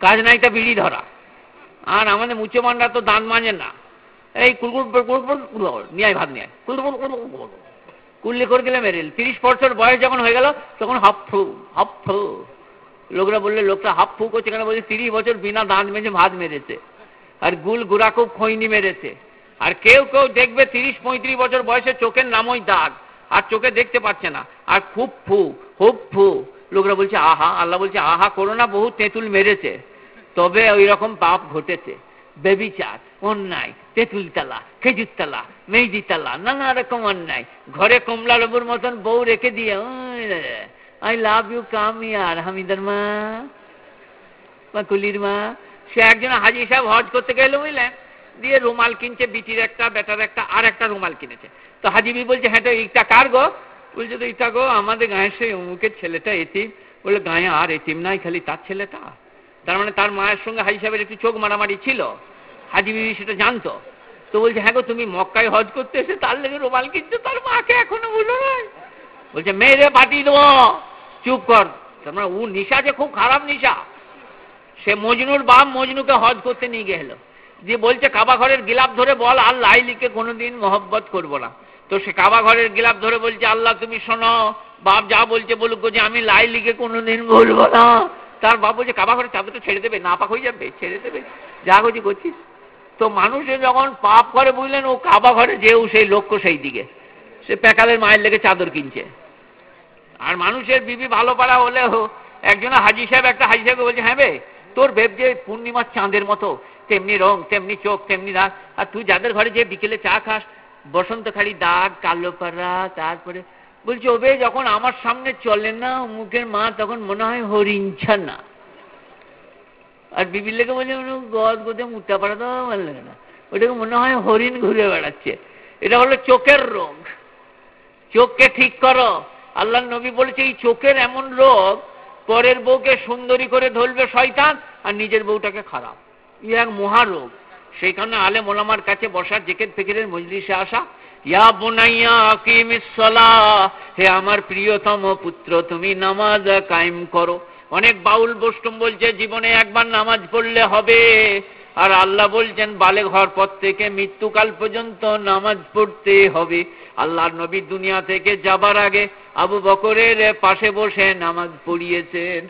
কাজ নাই তা বিড়ি ধরা। আর আমাদের মুচমানরা তো দান মানে না। এই কুলকুল নিয়ে ভাত নিয়ে কুল্লি করে গেলে মেরেল তিরিশ বছর বয়স যখন হয়ে গেল তখন হাফু হাফু লোকরা বললে লোকটা হাফ ফু করছে কেন? বলছে তিরিশ বছর বিনা দাঁত মেজে ভাত মেরেছে। আর গুল গুড়া খুব খৈনি মেরেছে। আর কেউ কেউ দেখবে তিরিশ, পঁয়ত্রিশ বছর বয়সে চোখের নামই দাগ, আর চোখে দেখতে পাচ্ছে না। আর খুব ফু খুব ফু। লোকরা বলছে, আহা, আল্লাহ বলছে, আহা করোনা বহু তেঁতুল মেরেছে। তবে ওই রকম পাপ ঘটেছে। বেবিচার, অন্যায়, তেঁতুল তালা, খেজুর তালা, মেহেদি তালা, নানা রকম অন্যায়। ঘরে কমলা লেবুর মতন বউ রেখে দিয়ে আই লাভ ইউ, কাম ইয়ার, হামিদার মা, বা কুলির মা। সে একজন হাজি সাহেব হজ করতে গেল বুঝলেন? দিয়ে রুমাল কিনছে, বিটির একটা, বেটার একটা, আর একটা রুমাল কিনেছে। তো হাজিবি বলছে হ্যাঁ তো এইটা কার গো? বলছে, তো এইটা গো আমাদের গাঁয়ের সেই অমুকের ছেলেটা এতিম। বলে, গাঁয়ে আর এতিম নাই, খালি তার ছেলেটা। তার মানে তার মায়ের সঙ্গে হাজি সাহেবের একটু চোখ মারামারি ছিল। হাজি বিবি সেটা জানতো। তো বলছে হ্যাঁ গো, তুমি মক্কায় হজ করতে এসে তার লেগে রুমাল কিনছো, তার মাকে এখনও বলো নাই। বলছে মেয়েরে পাঠিয়ে দেবো। চুপ কর। তার মানে ও নিশা যে খুব খারাপ নিশা। সে মজনুর বাপ মজনুকে হজ করতে নিয়ে গেল দিয়ে বলছে কাবা ঘরের গিলাপ ধরে বল, আর লাইলিকে কোনোদিন মহব্বত করব না। তো সে কাবা ঘরের গিলাপ ধরে বলছে, আল্লাহ তুমি শোনো, বাপ যা বলছে বলুক যে আমি লাইলিকে কোনোদিন বলব না। তার বাপ বলছে কাবা ঘরের চাদরটা ছেড়ে দেবে না পাক হয়ে যাবে, ছেড়ে দেবে। যা করছি করছিস। তো মানুষে যখন পাপ করে বুঝলেন, ও কাবা ঘরে যেও সেই লক্ষ্য সেই দিকে। সে প্যাকালের মায়ের লেগে চাদর কিনছে। আর মানুষের বিবি ভালো পাড়া হলেও একজন হাজি সাহেব, একটা হাজি সাহেব বলছে হ্যাঁ বে, তোর ভেব যে পূর্ণিমার চাঁদের মতো তেমনি রং, তেমনি চোখ, তেমনি দাগ আর তুই যাদের ঘরে যে বিকেলে চা খাস বসন্ত খালি দাগ, কালো পাড়া তারপরে বলছে, ওবে, যখন আমার সামনে চলে না, মুখের মা তখন মনে হয় হরিঞ্ছা না আর বিবির লেগে বলছে গদ গোদে মুটা পাড়া তো ভালো লাগে না। ওটাকে মনে হয় হরিণ ঘুরে বেড়াচ্ছে। এটা হলো চোখের রোগ। চোখকে ঠিক করো। আল্লাহ নবী বলেছে, এই চোখের এমন রোগ, পরের বউকে সুন্দরী করে ধরবে শয়তান, আর নিজের বউটাকে খারাপ। ই এক মহারোগ। সেইখানে আলে মোলামার কাছে বসার জেকের ফেকেরের মজলিসে আসা, ইয়া বোনাইয়া আকিমিসলা হে আমার প্রিয়তম পুত্র, তুমি নামাজ কায়েম করো। অনেক বাউল বৈষ্ণব বলছে, জীবনে একবার নামাজ পড়লে হবে। আর আল্লাহ বলছেন বালে ঘর পর থেকে মৃত্যুকাল পর্যন্ত নামাজ পড়তে হবে। আল্লাহর নবী দুনিয়া থেকে যাবার আগে আবু বকরের পাশে বসে নামাজ পড়িয়েছেন।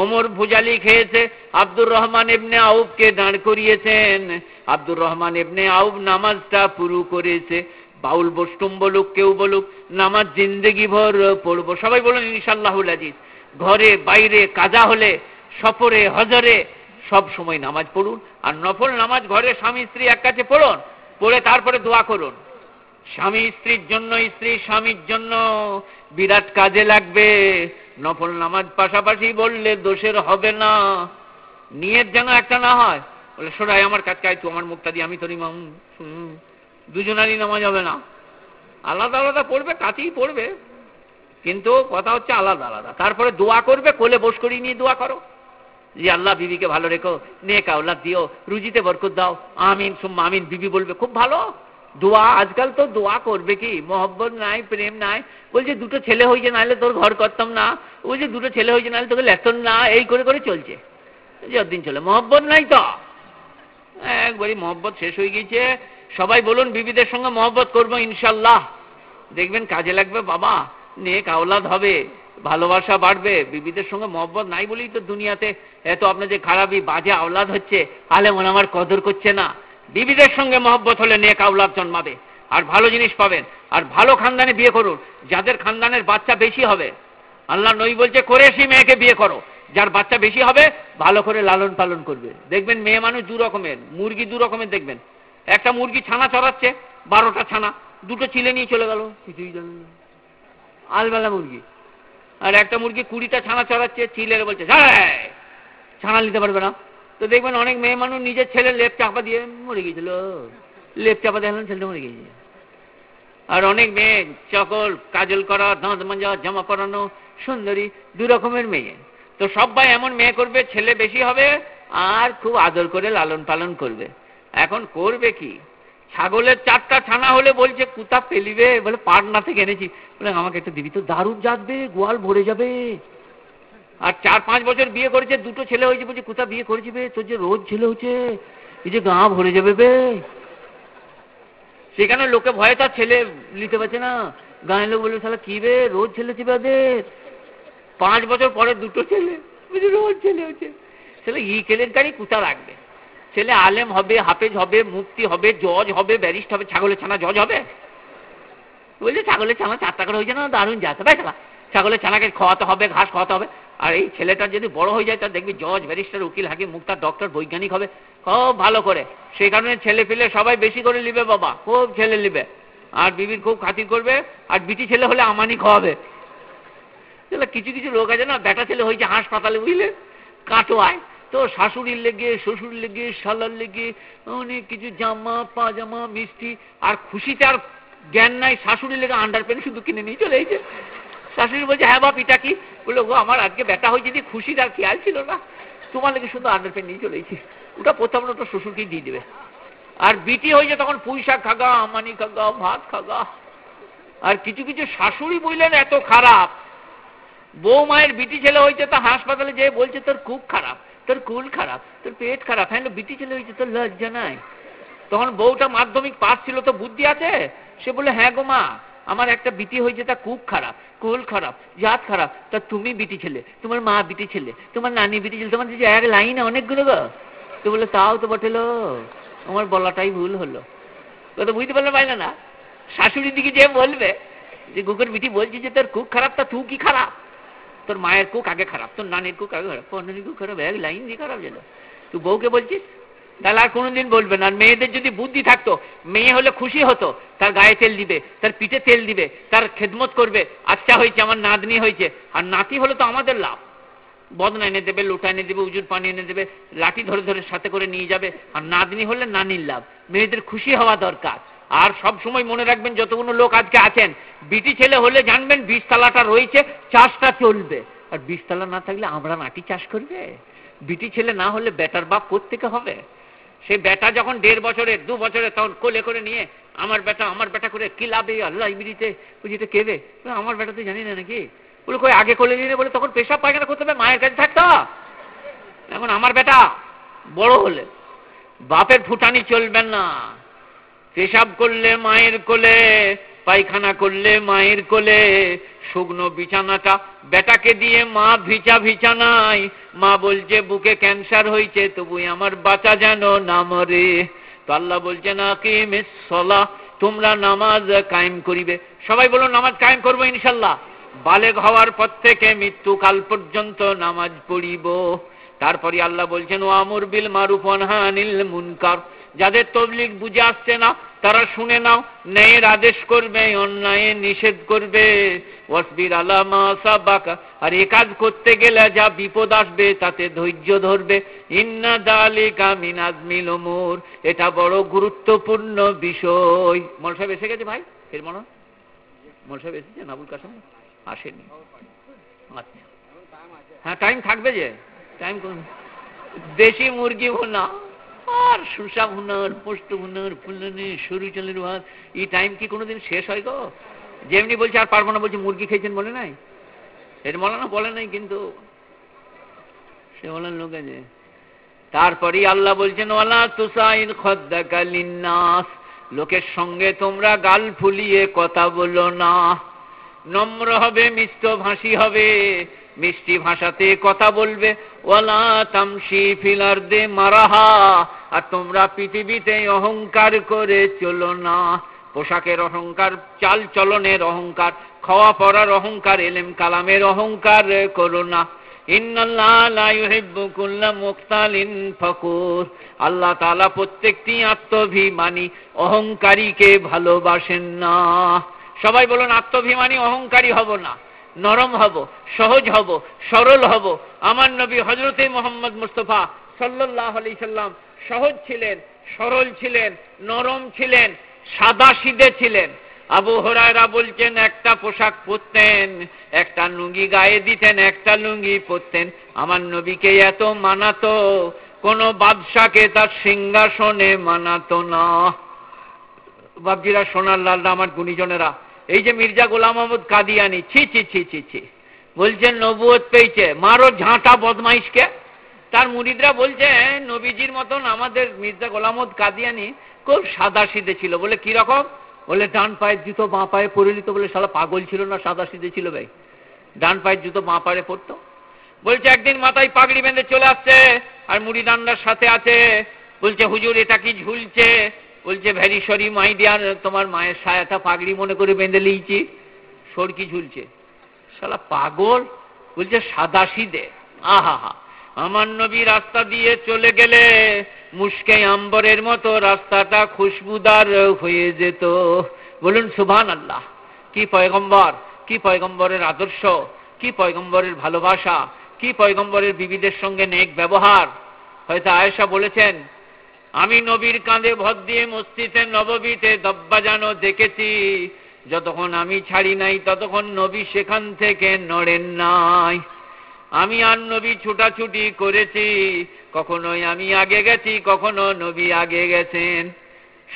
ওমর ভুজালি খেয়েছে, আব্দুর রহমান ইবনে আউবকে দাঁড় করিয়েছেন। আব্দুর রহমান ইবনে আউব নামাজটা পুরু করেছে। বাউল বৈষ্ণব বলুক, কেউ বলুক, নামাজ জিন্দেগি ভর পড়ব। সবাই বলুন ইনশাল্লাহুল আজিজ, ঘরে, বাইরে, কাজা হলে, সফরে, হজরে, সব সময় নামাজ পড়ুন। আর নফল নামাজ ঘরে স্বামী, স্ত্রী এক কাছে পড়ুন, পড়ে তারপরে দোয়া করুন। স্বামী স্ত্রীর জন্য, স্ত্রী স্বামীর জন্য বিরাট কাজে লাগবে। নফল নামাজ পাশাপাশি বললে দোষের হবে না। নিয়ত যেন একটা না হয়, বলে সরাই আমার কাজ কাজ তুই আমার মুখটা দিয়ে, আমি তোর ইমাম। দুজনারই নামাজ হবে না। আলাদা আলাদা পড়বে কাছেই পড়বে। কিন্তু কথা হচ্ছে আলাদা আলাদা। তারপরে দোয়া করবে, কোলে বস করিয়ে নিয়ে দোয়া করো। যে আল্লাহ বিবিকে ভালো রেখো নে আওলাদ দিও, রুজিতে বরকত দাও, আমিন, সুম্মা আমিন, বিবি বলবে, খুব ভালো। দোয়া, আজকাল তো দোয়া করবে কি? মহব্বত নাই, প্রেম নাই। বলছে, দুটো ছেলে হয়েছে, নাহলে তোর ঘর করতাম না। বলছে, দুটো ছেলে হয়েছে, নাহলে তোকে লেখতাম না। এই করে করে চলছে। যতদিন চলে। মহব্বত নাই তো? একবারই মহব্বত শেষ হয়ে গিয়েছে। সবাই বলুন, বিবিদের সঙ্গে মহব্বত করব ইনশাল্লাহ। দেখবেন কাজে লাগবে বাবা। নেক আওলাদ হবে, ভালোবাসা বাড়বে। বিবিদের সঙ্গে মহব্বত নাই বলেই তো দুনিয়াতে এত আপনার যে খারাপই বাজে আওলাদ হচ্ছে আলে মনে আমার কদর করছে না। বিবিদের সঙ্গে মহব্বত হলে নেক আওলাদ জন্মাবে। আর ভালো জিনিস পাবেন। আর ভালো খানদানে বিয়ে করুন। যাদের খানদানের বাচ্চা বেশি হবে আল্লাহ নই বলছে করে করেছি মেয়েকে বিয়ে করো। যার বাচ্চা বেশি হবে ভালো করে লালন পালন করবে। দেখবেন মেয়ে মানুষ দু রকমের মুরগি দু রকমের দেখবেন। একটা মুরগি ছানা চড়াচ্ছে বারোটা ছানা দুটো চিলে নিয়ে চলে গেল কিছুই জানে না। আলবেলা মুরগি। আর একটা মুরগি কুড়িটা ছানা চড়াচ্ছে চিলের বলছে "হ্যাঁ, ছানা নিতে পারবে না। তো দেখবেন অনেক মেয়ে মানুষ নিজের ছেলে লেপ চাপা দিয়ে মরে গিয়েছিল। লেপ চাপা দেখলেন ছেলেটা মরে গিয়েছে। আর অনেক মেয়ে, চকল, কাজল করা, দাঁত মাজা, জামা পরানো, সুন্দরী, দু রকমের মেয়ে। তো সবাই এমন মেয়ে করবে, ছেলে বেশি হবে, আর খুব আদর করে লালন পালন করবে। এখন করবে কি? ছাগলের চারটা ছানা হলে বলছে, কুতা ফেলিবে? বলে পাটনা থেকে এনেছি বলে, আমাকে একটু দিবি, তো দারুণ জাতবে গোয়াল ভরে যাবে। আর চার পাঁচ বছর বিয়ে করেছে, দুটো ছেলে হয়েছে বলছে কোথা বিয়ে করেছি বে? তোর যে রোজ ছেলে হচ্ছে, এই যে গা ভরে যাবে বে। সেখানে লোকে ভয়ে তার ছেলে নিতে পারছে না। গাঁয়ের লোক বলবে তাহলে কি বে? রোজ ছেলে ছিল পাঁচ বছর পরে দুটো ছেলে বলছে রোজ ছেলে হচ্ছে। ছেলে, ই কেলেঙ্কারি কুতা রাখবে? ছেলে, আলেম হবে, হাফেজ হবে, মুফতি হবে, জজ হবে, ব্যারিস্ট হবে, ছাগলের ছানা জজ হবে। বলছে, ছাগলের ছানা চার টাকার হয়েছে না, দারুণ যাতে ভাই ছাগলের ছানাকে খাওয়াতে হবে, ঘাস খাওয়াতে হবে। আর এই ছেলেটা যদি বড় হয়ে যায় তা দেখবি জজ, ব্যারিস্টার, উকিল, হাকিম, মুক্তার ডক্টর বৈজ্ঞানিক হবে, খুব ভালো করে। সেই কারণে ছেলে পেলে সবাই বেশি করে নিবে বাবা, খুব ছেলে নিবে। আর বিবির খুব খাতির করবে, আর বিটি ছেলে হলে আমানি খাওয়াবে। তাহলে কিছু কিছু লোক আছে না বেটা ছেলে হয়েছে হাসপাতালে, বুঝলে? কাটোয়ায়। তো শাশুড়ির লেগে শ্বশুর লেগে, শালার লেগে, অনেক কিছু, জামা, পাজামা, মিষ্টি, আর খুশিতে আর জ্ঞান নাই, শাশুড়ির লেগে আন্ডার প্যান্ট শুধু কিনে নিয়ে চলে এসেছে। শাশুড়ি বলছে হ্যাঁ বাপ, এটা কি? বলল, গো, আমার আজকে বেটা হয়েছে দিয়ে খুশির আর খেয়াল ছিল না। তোমার লেগে শুধু আন্ডার প্যান্ট নিয়ে চলে এসেছি। ওটা প্রথম ওটা শ্বশুরকেই দিয়ে দেবে। আর বিটি হয়েছে তখন পুঁই শাক খাগা, আমানি খাগা, ভাত খাগা। আর কিছু কিছু শাশুড়ি বললেন, এত খারাপ। বউ মায়ের বিটি ছেলে হয়েছে, তা হাসপাতালে যেয়ে বলছে, তোর খুব খারাপ, তোর কুল খারাপ, তোর পেট খারাপ। হ্যাঁ বিটি ছেলে হয়েছে, তোর লজ্জা নাই। তখন বউটা মাধ্যমিক পাস ছিল, তো বুদ্ধি আছে? সে বলে হ্যাঁ গো মা। আমার একটা বিটি হয়েছে, তা খুব খারাপ কুল খারাপ, জাত খারাপ। তা তুমি বিটি ছেলে, তোমার মা বিটি ছেলে, তোমার নানি বিটি ছেলে, তোমার এক লাইনে অনেকগুলো গো। তো বলে, তাও তো বটেলো আমার বলাটাই ভুল হলো। তো বুঝতে পারলে পাইলে না। শাশুড়ির দিকে যে বলবে, যে কুকের বিটি বলছি যে, তোর কুক খারাপ, তা তুই কি খারাপ? তোর মায়ের কুক আগে খারাপ, তোর নানির কুক আগে খারাপ পনেরো কুক খারাপ, এক লাইন দিয়ে খারাপ যেন। তুই বউকে বলছিস তাহলে আর কোনোদিন বলবে না। আর মেয়েদের যদি বুদ্ধি থাকতো, মেয়ে হলে খুশি হতো, তার গায়ে তেল দিবে, তার পিঠে তেল দিবে, তার খেদমত করবে আচ্ছা হয়েছে, আমার নাতনি হয়েছে, আর নাতি হলে তো আমাদের লাভ। বদনা এনে দেবে, লোটা এনে দেবে, উজুর পানি এনে দেবে, লাঠি ধরে ধরে সাথে করে নিয়ে যাবে, আর নাতনি হলে নানির লাভ। মেয়েদের খুশি হওয়া দরকার। আর সব সময় মনে রাখবেন, যতগুলো লোক আজকে আছেন, বিটি ছেলে হলে জানবেন বীজতলাটা রয়েছে, চাষটা চলবে। আর বীজতলা না থাকলে আমরা মাটি চাষ করবে? বিটি ছেলে না হলে বেটার বাপ থেকে হবে? সেই বেটা যখন দেড় বছরের দু বছরের তখন কোলে করে নিয়ে, আমার বেটা আমার বেটা করে কি লাভে আল্লাহ ইবিরিতে বুঝিতে কেবে আমার বেটা তো জানি না নাকি? বলে কই আগে কোলে নিয়ে বলে তখন পেশাব পায়খানা করতে হবে, মায়ের কাছে থাকতো? এখন আমার বেটা বড় হলে বাপের ফুটানি চলবেন না। পেশাব করলে মায়ের কোলে, পায়খানা করলে মায়ের কোলে, শুকনো বিছানাটা বেটাকে দিয়ে মা ভিচা ভিছানাই মা বলছে, বুকে ক্যান্সার হয়েছে তবু আমার বাচ্চা যেন না তো আল্লাহ বলছে, না, কি সলা, তোমরা নামাজ কায়েম করিবে। সবাই বলো নামাজ কায়েম করব ইনশাল্লাহ। বালেগ হওয়ার পর থেকে মৃত্যুকাল পর্যন্ত নামাজ পড়িব। তারপরে আল্লাহ বলছেন, ও আমর বিল মারুফ অনহানিল মুনকার, যাদের তবলিক বুঝে আসছে না তারা শুনে নাও, ন্যায়ের আদেশ করবে অন্যায় নিষেধ করবে। ওয়াসবির আলামা সাবাকা। আর এ কাজ করতে গেলে যা বিপদ আসবে, তাতে ধৈর্য ধরবে। ইন্না দালিকা মিনাজমিল ওমর এটা বড় গুরুত্বপূর্ণ বিষয়। মল সাহেব এসে গেছে ভাই? এর মনে মল সাহেব এসেছে? আবুল কাসম আসেনি। আচ্ছা। হ্যাঁ টাইম থাকবে যে? টাইম দেশি মুরগি ভুনা আর সুসা ভুনার পোস্ত ভুনার ফুলনি, সরু চালের ভাত। এই টাইম কি কোনোদিন শেষ হয় গো? যেমনি বলছে, আর পারব না বলছে, মুরগি খেয়েছেন বলে নাই? এটা না বলে নাই, কিন্তু সে বলেন লোক আছে। তারপরেই আল্লাহ বলছেন, ওয়ালা তুসাইল খদ্দাকালিনাস লোকের সঙ্গে তোমরা গাল ফুলিয়ে কথা বলো না। নম্র হবে, মিষ্ট ভাষী হবে। মিষ্টি ভাষাতে কথা বলবে। ওয়ালা তামসি ফিলার দে মারাহা, আর তোমরা পৃথিবীতে অহংকার করে চলো না। পোশাকের অহংকার, চাল চলনের অহংকার, খাওয়া পড়ার অহংকার, এলেম কালামের অহংকার করো না। আল্লাহ তালা প্রত্যেকটি আত্মভিমানী অহংকারীকে ভালোবাসেন না। সবাই বলুন, আত্মভিমানী অহংকারী হব না। নরম হব, সহজ হব, সরল হব। আমার নবী হজরতে মোহাম্মদ মুস্তফা সাল্লাহ আলি সাল্লাম সহজ ছিলেন, সরল ছিলেন, নরম ছিলেন, সাদা সিদে ছিলেন। আবু হরায়রা বলছেন একটা পোশাক পরতেন, একটা লুঙ্গি গায়ে দিতেন, একটা লুঙ্গি পরতেন। আমার নবীকে এত মানাতো, কোন বাদশাকে তার সিংহাসনে মানাতো না। বাবজিরা সোনার লালরা, আমার গুণীজনেরা এই যে মির্জা গোলাম মোহাম্মদ কাদিয়ানি, ছি ছি ছি ছি ছি। বলছেন নবুয়ত পেয়েছে। মারো ঝাঁটা বদমাইশকে। তার মুরিদরা বলছে নবীজির মতন আমাদের মির্জা গোলামদ কাদিয়ানি খুব সাদা সিদে ছিল। বলে, কি রকম? বলে, ডান পায়ের জুতো বাঁ পায়ে পরিলিত বলে সালা পাগল ছিল না সাদা সিদে ছিল ভাই। ডান পায়ের জুতো বাঁ পায়ে পড়তো বলছে, একদিন মাথায় পাগড়ি বেঁধে চলে আসছে, আর মুড়ি ডান্ডার সাথে আছে। বলছে, হুজুর, এটা কি ঝুলছে? বলছে ভ্যারি সরি, মাই দিয়ার তোমার মায়ের সায়াটা পাগড়ি মনে করে বেঁধে লিয়েছি সরকি ঝুলছে। সালা পাগল? বলছে সাদা সিদে আহা, হা। আমার নবী রাস্তা দিয়ে চলে গেলে মুশকে আম্বরের মতো রাস্তাটা খুশবুদার হয়ে যেত। বলুন সুভান আল্লাহ কি পয়গম্বর, কি পয়গম্বরের আদর্শ, কি পয়গম্বরের ভালোবাসা, কি পয়গম্বরের বিবিদের সঙ্গে নেক ব্যবহার? হয়তো আয়েশা বলেছেন আমি নবীর কাঁধে ভর দিয়ে মসজিদে নববীতে দব্বা জানো দেখেছি। যতক্ষণ আমি ছাড়ি নাই, ততক্ষণ নবী সেখান থেকে নড়েন নাই। আমি আর নবী ছুটাছুটি করেছি। কখনোই আমি আগে গেছি, কখনো নবী আগে গেছেন।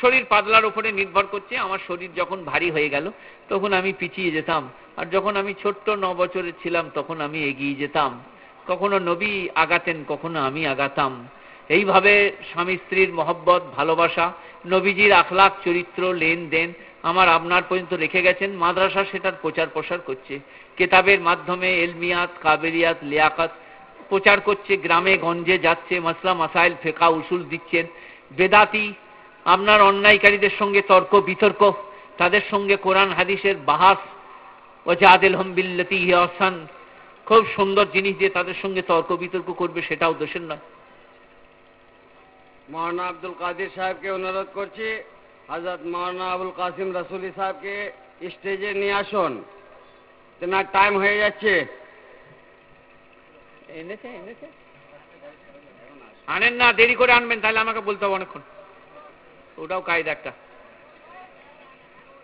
শরীর পাতলার উপরে নির্ভর করছে, আমার শরীর যখন ভারী হয়ে গেল, তখন আমি পিছিয়ে যেতাম। আর যখন আমি ছোট্ট ন বছরের ছিলাম, তখন আমি এগিয়ে যেতাম। কখনো নবী আগাতেন, কখনো আমি আগাতাম। এইভাবে স্বামী স্ত্রীর মহব্বত, ভালোবাসা, নবীজির আখলাখ, চরিত্র, লেনদেন আমার আপনার পর্যন্ত রেখে গেছেন। মাদ্রাসা সেটার প্রচার প্রসার করছে। কেতাবের মাধ্যমে এলমিয়াত, কাবেরিয়াত, লিয়াকাত প্রচার করছে। গ্রামে, গঞ্জে যাচ্ছে, মাসলা, মাসাইল, ফেকা, উসুল দিচ্ছেন। বেদাতি, আপনার অন্যায়কারীদের সঙ্গে তর্ক, বিতর্ক, তাদের সঙ্গে কোরআন, হাদিসের বাহাস ও জাদিল হম বিল্লতি আসান খুব সুন্দর জিনিস দিয়ে তাদের সঙ্গে তর্ক, বিতর্ক করবে সেটাও দোষের নয়। মৌলানা আব্দুল কাদির সাহেবকে অনুরোধ করছি হজরত মৌলানা আবুল কাসিম রসুলি সাহেবকে স্টেজে নিয়ে আসুন। তেনার টাইম হয়ে যাচ্ছে। এনেছে এনেছে। আনেন না দেরি করে আনবেন তাহলে আমাকে বলতে হবে অনেকক্ষণ। ওটাও কায়দা একটা।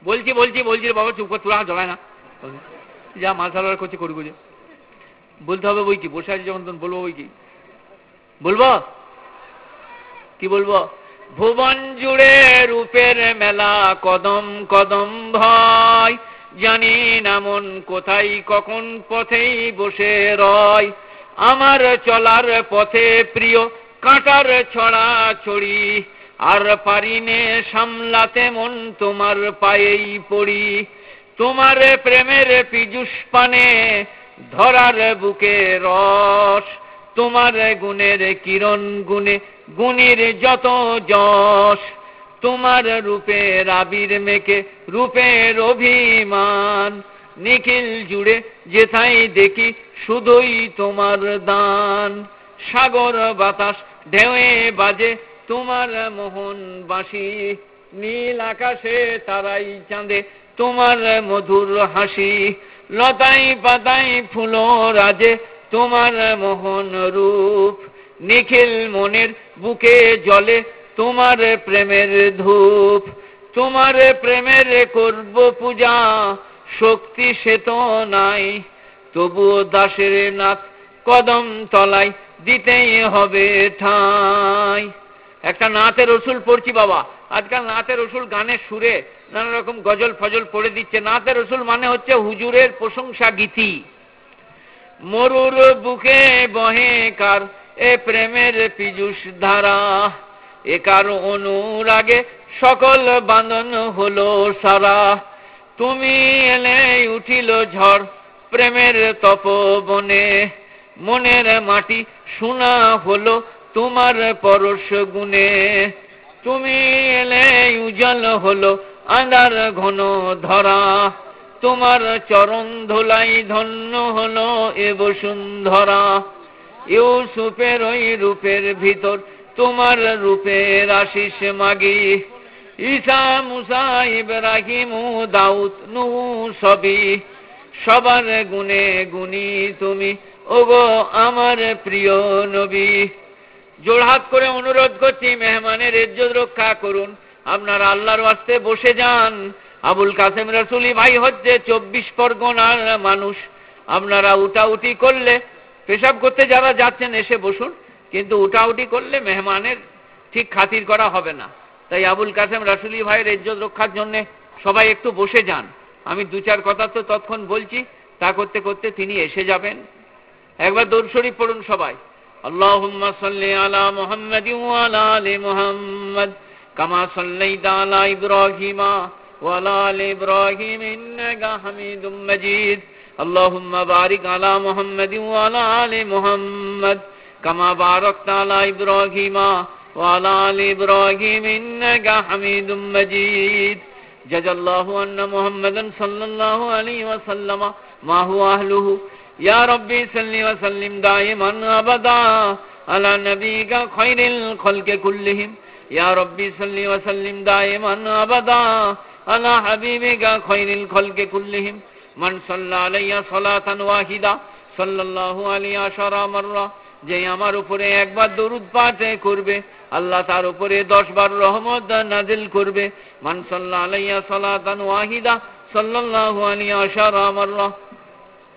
বলছি বলছি বলছি বাবা চুপ কর তোরা জড়ায় না। যা মাল সালোয়ার করছে করি বুঝে বলতে হবে বই কি বসে আছি যখন তখন বলব বই কি। বলব? কি বলব? ভুবন জুড়ে রূপের মেলা কদম কদম ভয়। জানি না মন কোথায়, কখন পথেই বসে রয়। আমার চলার পথে প্রিয় কাঁটার ছড়া ছড়ি। আর পারিনে সামলাতে মন তোমার পায়েই পড়ি। তোমার প্রেমের পীযুষ পানে ধরার বুকে রস। তোমার গুণের কিরণ গুণে গুণীর যত যশ, তোমার রূপের আবির মেকে রূপের অভিমান। নিখিল জুড়ে যেথাই দেখি, শুধুই তোমার দান। সাগর বাতাস ঢেউয়ে বাজে তোমার মোহন বাঁশি নীল আকাশে তারাই চাঁদে তোমার মধুর হাসি। লতাই পাতাই ফুলো রাজে তোমার মোহন রূপ। নিখিল মনের বুকে জলে, তোমার প্রেমের ধূপ, তোমার প্রেমের করব পূজা, শক্তি সে তো নাই, তবুও দাসের নাথ কদম তলায় দিতেই হবে ঠাঁই। একটা নাতের রসুল পড়ছি বাবা, আজকাল নাতের রসুল গানের সুরে, নানা রকম গজল ফজল পড়ে দিচ্ছে। নাতের রসুল মানে হচ্ছে হুজুরের প্রশংসা গীতি মরুর বুকে বহে কার এ প্রেমের পীযুষ ধারা একার অনুরাগে সকল বাঁধন হলো সারা। তুমি এলে উঠিল ঝড় প্রেমের তপবনে, মনের মাটি শোনা হলো তোমার পরশ গুণে। তুমি এলে উজ্জ্বল হলো আন্ধার ঘন ধরা, তোমার চরণ ধোলাই ধন্য হলো এ বসুন্ধরা। ইউসুফের ওই রূপের ভিতর তোমার রূপের আশিস মাগি। ঈসা, মুসা, ইব্রাহিম, দাউদ নু সবই সবার গুণে গুণী তুমি। ওগো আমার প্রিয় নবী জোড়হাত করে অনুরোধ করছি মেহমানের ইজ্জত রক্ষা করুন। আপনারা আল্লাহর ওয়াস্তে বসে যান। আবুল কাসেম রসুলি ভাই হচ্ছে চব্বিশ পরগনার মানুষ। আপনারা উটাউটি করলে পেশাব করতে যারা যাচ্ছেন এসে বসুন কিন্তু উটাউটি করলে মেহমানের ঠিক খাতির করা হবে না তাই আবুল কাসেম রাসুলি ভাইয়ের ইজ্জত রক্ষার জন্যে সবাই একটু বসে যান আমি দু চার কথা তো তৎক্ষণ বলছি তা করতে করতে তিনি এসে যাবেন একবার দৌড় শরীফ পড়ুন সবাই اللهم صل على محمد وعلى ال محمد كما صليت على ابراهيم وعلى ال ابراهيم انك حميد مجيد اللهم بارك على محمد وعلى ال محمد كما باركت على ابراهيم وعلى ال ابراهيم انك حميد مجيد جزا الله ان محمدا صلى الله عليه وسلم ما هو اهله يا ربي صل وسلم دائما ابدا على نبيك خير الخلق كلهم يا ربي صل وسلم دائما ابدا على حبيبك خير الخلق كلهم মান আলাইয়া সলাতান ওয়াহিদা, সাল্লাল্লাহু আলাইহি আশারা যে আমার উপরে একবার দরুদ পাঠ করবে, আল্লাহ তার উপরে দশবার রহমত নাজিল করবে। মান সাল্লা আলাইয়া সালাতান ওয়াহিদা, সাল্লাল্লাহু আলাইহি আশারা মাররা,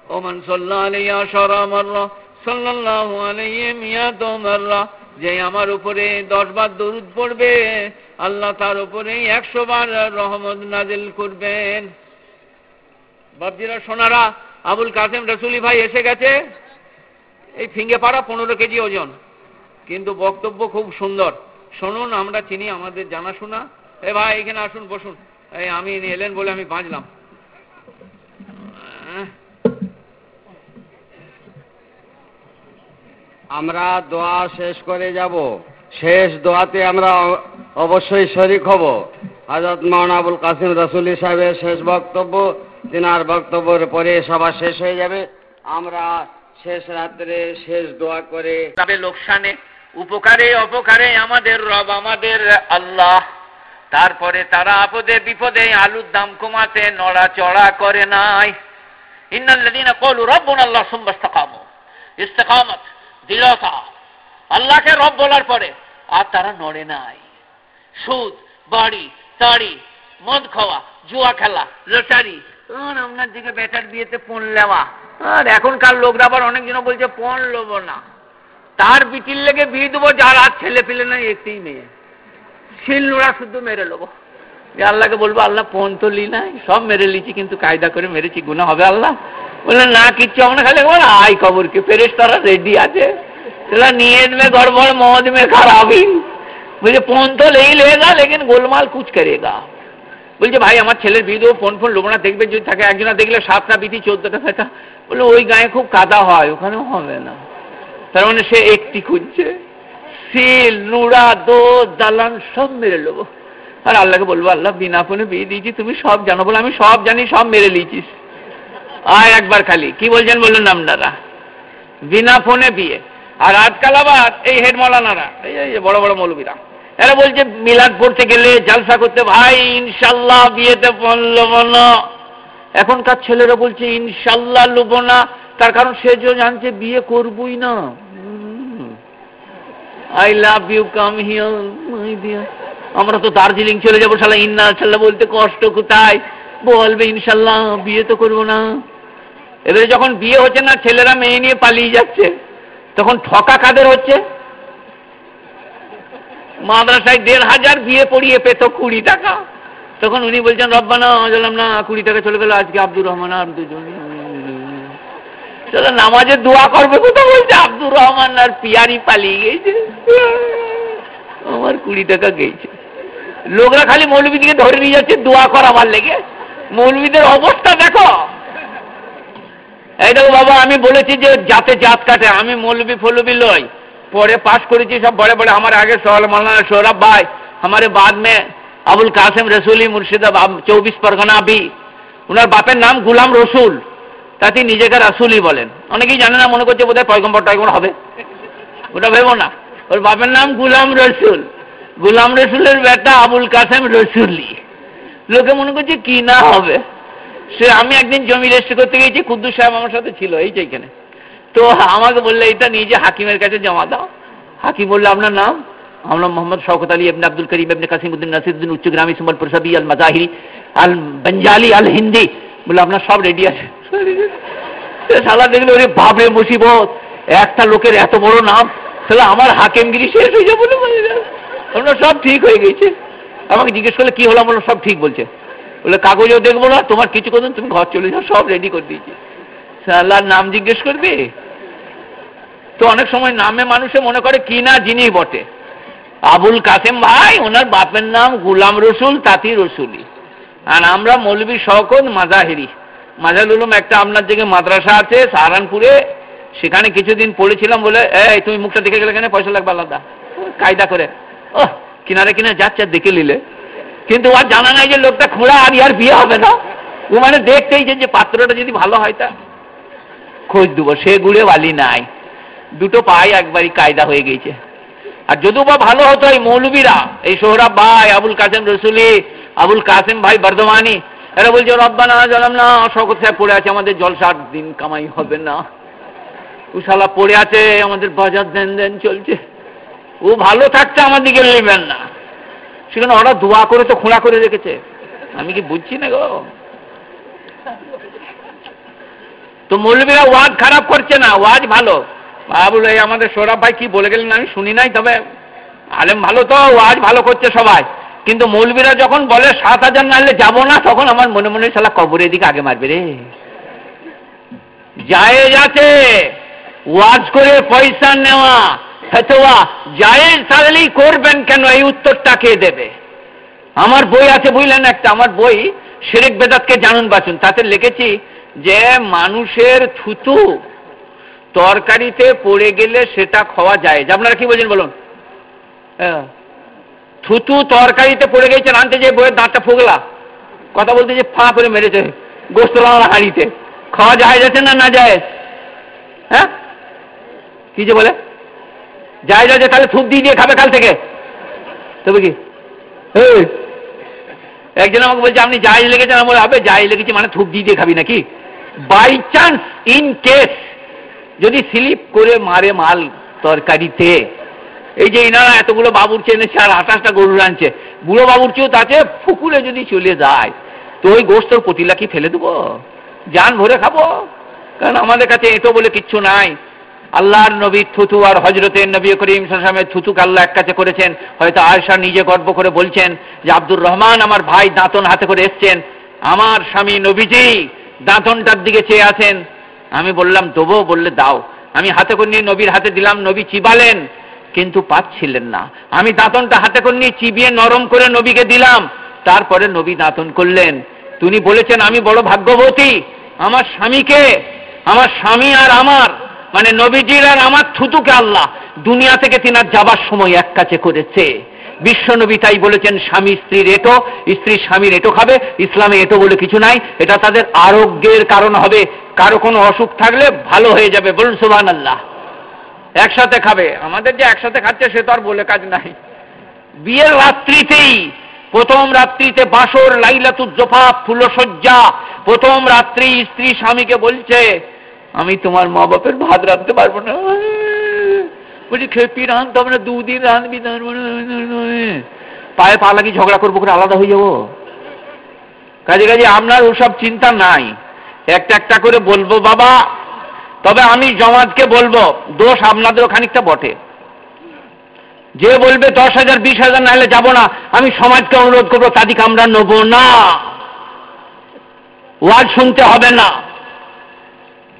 ও মান সাল্লা আলাইয়া আশারা মাররা, সাল্লাল্লাহু আলাইহি মিয়াত মাররা, যে আমার উপরে দশবার দরুদ পড়বে, আল্লাহ তার উপরে একশো বার রহমত নাজিল করবেন। বাবজিরা সোনারা, আবুল কাসেম রসুলি ভাই এসে গেছে। এই ফিঙ্গে পাড়া পনেরো কেজি ওজন। কিন্তু বক্তব্য খুব সুন্দর। শুনুন, আমরা চিনি আমাদের জানাশোনা। এ ভাই, এখানে আসুন, বসুন। এই আমি এলেন বলে আমি বাঁচলাম। আমরা দোয়া শেষ করে যাব। শেষ দোয়াতে আমরা অবশ্যই শরিক হব। হজরত মৌলানা আবুল কাসিম রসুলি সাহেবের শেষ বক্তব্য তেনার বক্তব্যের পরে সভা শেষ হয়ে যাবে। আমরা শেষ রাত্রে শেষ দোয়া করে তবে লোকসানে, উপকারে, অপকারে আমাদের রব আমাদের আল্লাহ। তারপরে তারা আপদে বিপদে আলুর দাম কমাতে নড়াচড়া করে নাই। ইন্নাল্লাযীনা ক্বালু রাব্বুনা আল্লাহ সুম্মা ইসতাকামু। ইস্তেকামত দৃঢ়তা আল্লাহকে রব বলার পরে আর তারা নড়ে নাই। সুদ, বাড়ি, তাড়ি, মদ খাওয়া, জুয়া খেলা, লটারি আপনার দিকে বেটার বিয়েতে পণ নেওয়া আর এখনকার লোকরা আবার অনেকজন বলছে পণ লোবো না তার বিটির লেগে বিয়ে দেবো যার আর ছেলে পেলে নাই একটি মেয়ে শিলনোড়া শুদ্ধ মেরে নেবো যে আল্লাহকে বলবো আল্লাহ পণ তো লি নাই সব মেরে লিছি কিন্তু কায়দা করে মেরেছি গুণা হবে আল্লাহ বললে না কিচ্ছু আমরা খালি বল আই কবরকে ফেরেস তারা রেডি আছে चला नीयत में गड़बड़ मौज में खराबी मुझे फोन तो ले ही लेगा लेकिन गोलमाल कुछ करेगा বলছে, ভাই, আমার ছেলের বিয়ে দেবো ফোন ফোন লোবো না দেখবে, যদি থাকে একজনা দেখলে সাতটা বিধি চোদ্দটা ফেটা বলে ওই গায়ে খুব কাদা হয়, ওখানেও হবে না। তার মানে সে একটি খুঁজছে। সিল, নুড়া দো দালান সব মেরে নেব। আর আল্লাহকে বলব, আল্লাহ, বিনা ফোনে বিয়ে দিয়েছি, তুমি সব জানো। বলে, আমি সব জানি, সব মেরে লিয়েছিস আয় একবার খালি, কি বলছেন বললেন আপনারা? বিনা ফোনে বিয়ে। আর আজকাল আবার এই হেড মৌলানারা এই বড় বড় মৌলবীরা। এরা বলছে মিলাদ পড়তে গেলে জালসা করতে, ভাই, ইনশাল্লাহ বিয়েতে লোবো না। এখনকার ছেলেরা বলছে, ইনশাল্লাহ লোবো না। তার কারণ সে যে জানছে, বিয়ে করবই না। I love you come here আমরা তো দার্জিলিং চলে যাব, শালা, ইন্না শাল্লাহ বলতে কষ্ট কোথায়? বলবে, ইনশাল্লাহ, বিয়ে তো করব না। এবারে যখন বিয়ে হচ্ছে না, ছেলেরা মেয়ে নিয়ে পালিয়ে যাচ্ছে। তখন ঠকা কাদের হচ্ছে? মাদ্রাসায় দেড় হাজার বিয়ে পড়িয়ে পেত কুড়ি টাকা। তখন উনি বলছেন, রব্বানা জানলাম না, কুড়ি টাকা চলে গেল, আজকে আব্দুর রহমান আর দুজন। নামাজে দোয়া করবে কোথাও বলছে? আব্দুর রহমান আর পিয়ারি পালিয়ে গেছে। আমার কুড়ি টাকা গেছে। লোকরা খালি মৌলবীদিকে ধরে নিয়ে যাচ্ছে, দোয়া কর আমার লেগে। মৌলবীদের অবস্থা দেখো। এই দেখো বাবা, আমি বলেছি যে যাতে জাত কাটে, আমি মৌলবি ফলবি লই। পরে পাস করেছি সব বড়ে বড়ে আমার আগে সোহল मौलाना सौरभ भाई हमारे बाद में আবুল কাসেম রসুলি মুর্শিদাবাদ চৌবিশ পরগনা বি ওনার বাপের নাম গুলাম রসুল তাতে নিজেকে রাসুলই বলেন অনেকেই জানে না মনে করছে বোধহয় পয়গম্বর টয়গম্বর হবে ওটা ভেবো না ওর বাপের নাম গুলাম রসুল গুলাম রসুলের বেটা আবুল কাসেম রসুলি লোকে মনে করছে কি না হবে সে আমি একদিন জমি রেজিস্ট্রি করতে গেছি কুদ্দুস সাহেব আমার সাথে ছিল এই যে এখানে তো আমাকে বললে, এটা নিজে হাকিমের কাছে জমা দাও। হাকিম বললে, আপনার নাম? আমরা মোহাম্মদ শওকত আলী ইবনে আব্দুল করিম ইবনে কাসিমউদ্দিন নাসিরউদ্দিন উচ্চগ্রামী সুমল প্রসাবী আল মাজাহিরি আল বঞ্জালি আল হিন্দি। বলে আপনার সব রেডি আছে। সে শালা দেখলে, ওরে ভাবে মুসিবত। একটা লোকের এত বড় নাম। তাহলে আমার হাকিমগিরি শেষ হয়ে যাবে আমরা সব ঠিক হয়ে গেছে। আমাকে জিজ্ঞেস করলে, কি হলো? বললাম সব ঠিক বলছে। বলে কাগজও দেখব না। তোমার কিছু করুন তুমি ঘর চলে যাও, সব রেডি করে দিয়েছি। আল্লাহর নাম জিজ্ঞেস করবি? তো অনেক সময় নামে মানুষে মনে করে, কি না জিনিস বটে? আবুল কাসেম ভাই, ওনার বাপের নাম গুলাম রসুল, তাঁতি রসুলি আর আমরা মৌলবী শওকত মাজাহিরি। মাজাল উলুম একটা আপনার দিকে মাদ্রাসা আছে, সাহারানপুরে। সেখানে কিছুদিন পড়েছিলাম বলে, এই, তুমি মুখটা দেখে গেলে কেন? পয়সা লাগবে আলাদা। কায়দা করে ও কিনারে কিনারে যাচ্ছে দেখে নিলে। কিন্তু আর জানা নাই যে লোকটা খোঁড়া আর ইয়ার বিয়ে হবে না। ও মানে দেখতেই যে পাত্রটা যদি ভালো হয় তা খোঁজ দেবো, সে গুড়ে বালি নাই। দুটো পায়ে একবারই কায়দা হয়ে গেছে আর যদিও বা ভালো হতো এই মৌলবীরা, এই সোহরাব ভাই, আবুল কাসেম রসুলি, আবুল কাসেম ভাই বর্ধমানি, এরা বলছে, রব্বানা জানাম না শকত সাহেব পড়ে আছে, আমাদের জলসার দিন কামাই হবে না। উশালা পড়ে আছে, আমাদের বাজার দেন দেন চলছে। ও ভালো থাকছে, আমার দিকে নেবেন না। সেখানে ওরা দোয়া করে তো খোঁড়া করে রেখেছে। আমি কি বুঝছি না গো? তো মৌলবীরা ওয়াজ খারাপ করছে না, ওয়াজ ভালো। বাবুল এই আমাদের সৌরভ ভাই কি বলে গেলেন আমি শুনি নাই, তবে আলেম ভালো তো, ওয়াজ ভালো করছে সবাই। কিন্তু মৌলবীরা যখন বলে সাত হাজার নাহলে যাব না, তখন আমার মনে মনে শালা কবরের দিকে আগে মারবে রে। জায়েজ আছে, ওয়াজ করে পয়সা নেওয়া, ফেতোয়া জায়েজ তাহলেই করবেন কেন, এই উত্তরটা কে দেবে? আমার বই আছে, বুঝলেন একটা, আমার বই শেরেক বেদাতকে জানুন বাঁচুন তাতে লিখেছি যে মানুষের থুতু তরকারিতে পড়ে গেলে সেটা খাওয়া যায়। যে আপনারা কি বলছেন বলুন? হ্যাঁ। থুতু তরকারিতে পড়ে গেছে আনতে যে বইয়ের দাঁতটা ফুগলা? কথা বলতে যে ফাঁ করে মেরেছে, গোস্ত লাগানো হাঁড়িতে। খাওয়া যায় যাচ্ছে না না যায়? হ্যাঁ? কি যে বলে? যায় যাচ্ছে, তাহলে থুপ দিয়ে দিয়ে খাবে কাল থেকে। তবে কি? একজন আমাকে বলছে, আপনি জাহাজ লেগেছেন, আমি হবে জাহাজ লেগেছি মানে থুপ দিয়ে দিয়ে খাবি নাকি? বাই চান্স ইন কেস যদি স্লিপ করে মারে মাল তরকারিতে, এই যে ইনারা এতগুলো বাবুরচি এনেছে আর আঠাশটা গরু আনছে, বুড়ো বাবুরচিও তাতে ফুকুলে যদি চলে যায়, তো ওই গোস্তর পতিলা কি ফেলে দেবো জান ভরে খাব। কারণ আমাদের কাছে এটো বলে কিচ্ছু নাই। আল্লাহর নবী থুতু আর হজরতের নবী করিম সালামের থুতুক আল্লাহ এক কাছে করেছেন, হয়তো আয়সা নিজে গর্ব করে বলছেন যে আব্দুর রহমান আমার ভাই দাঁতন হাতে করে এসছেন, আমার স্বামী নবীজি দাঁতনটার দিকে চেয়ে আছেন। আমি বললাম দেবো বললে দাও। আমি হাতে করে নিয়ে নবীর হাতে দিলাম, নবী চিবালেন, কিন্তু পাচ্ছিলেন না। আমি দাঁতনটা হাতে করে নিয়ে চিবিয়ে নরম করে নবীকে দিলাম। তারপরে নবী দাঁতন করলেন। তিনি বলেছেন, আমি বড় ভাগ্যবতী, আমার স্বামীকে, আমার স্বামী আর আমার মানে নবীজির আর আমার থুতুকে আল্লাহ, দুনিয়া থেকে তিনার যাবার সময় এক কাছে করেছে। বিশ্বনবী তাই বলেছেন, স্বামী স্ত্রীর এটো, স্ত্রী স্বামীর এটো খাবে, ইসলামে এটো বলে কিছু নাই, এটা তাদের আরোগ্যের কারণ হবে। কারও কোনো অসুখ থাকলে ভালো হয়ে যাবে, বলুন সুবান আল্লাহ একসাথে খাবে, আমাদের যে একসাথে খাচ্ছে সে তো আর বলে কাজ নাই। বিয়ের রাত্রিতেই, প্রথম রাত্রিতে বাসর লাইলাতুজ্জোফা ফুলসজ্জা প্রথম রাত্রি স্ত্রী স্বামীকে বলছে, আমি তোমার মা বাপের ভাত রাঁধতে পারব না। বলছি খেপি রাঁধতে হবে না দুদিন রাঁধবি পায়ে পা লাগিয়ে ঝগড়া করব, করে আলাদা হয়ে যাব। কাজে কাজে আপনার ওসব চিন্তা নাই। একটা একটা করে বলব, বাবা। তবে আমি জমাতকে বলব, দোষ আপনাদেরও খানিকটা বটে। যে বলবে দশ হাজার, বিশ হাজার, নাহলে যাব না। আমি সমাজকে অনুরোধ করব, তাদেরকে আমরা নেব না। ওয়াজ শুনতে হবে না।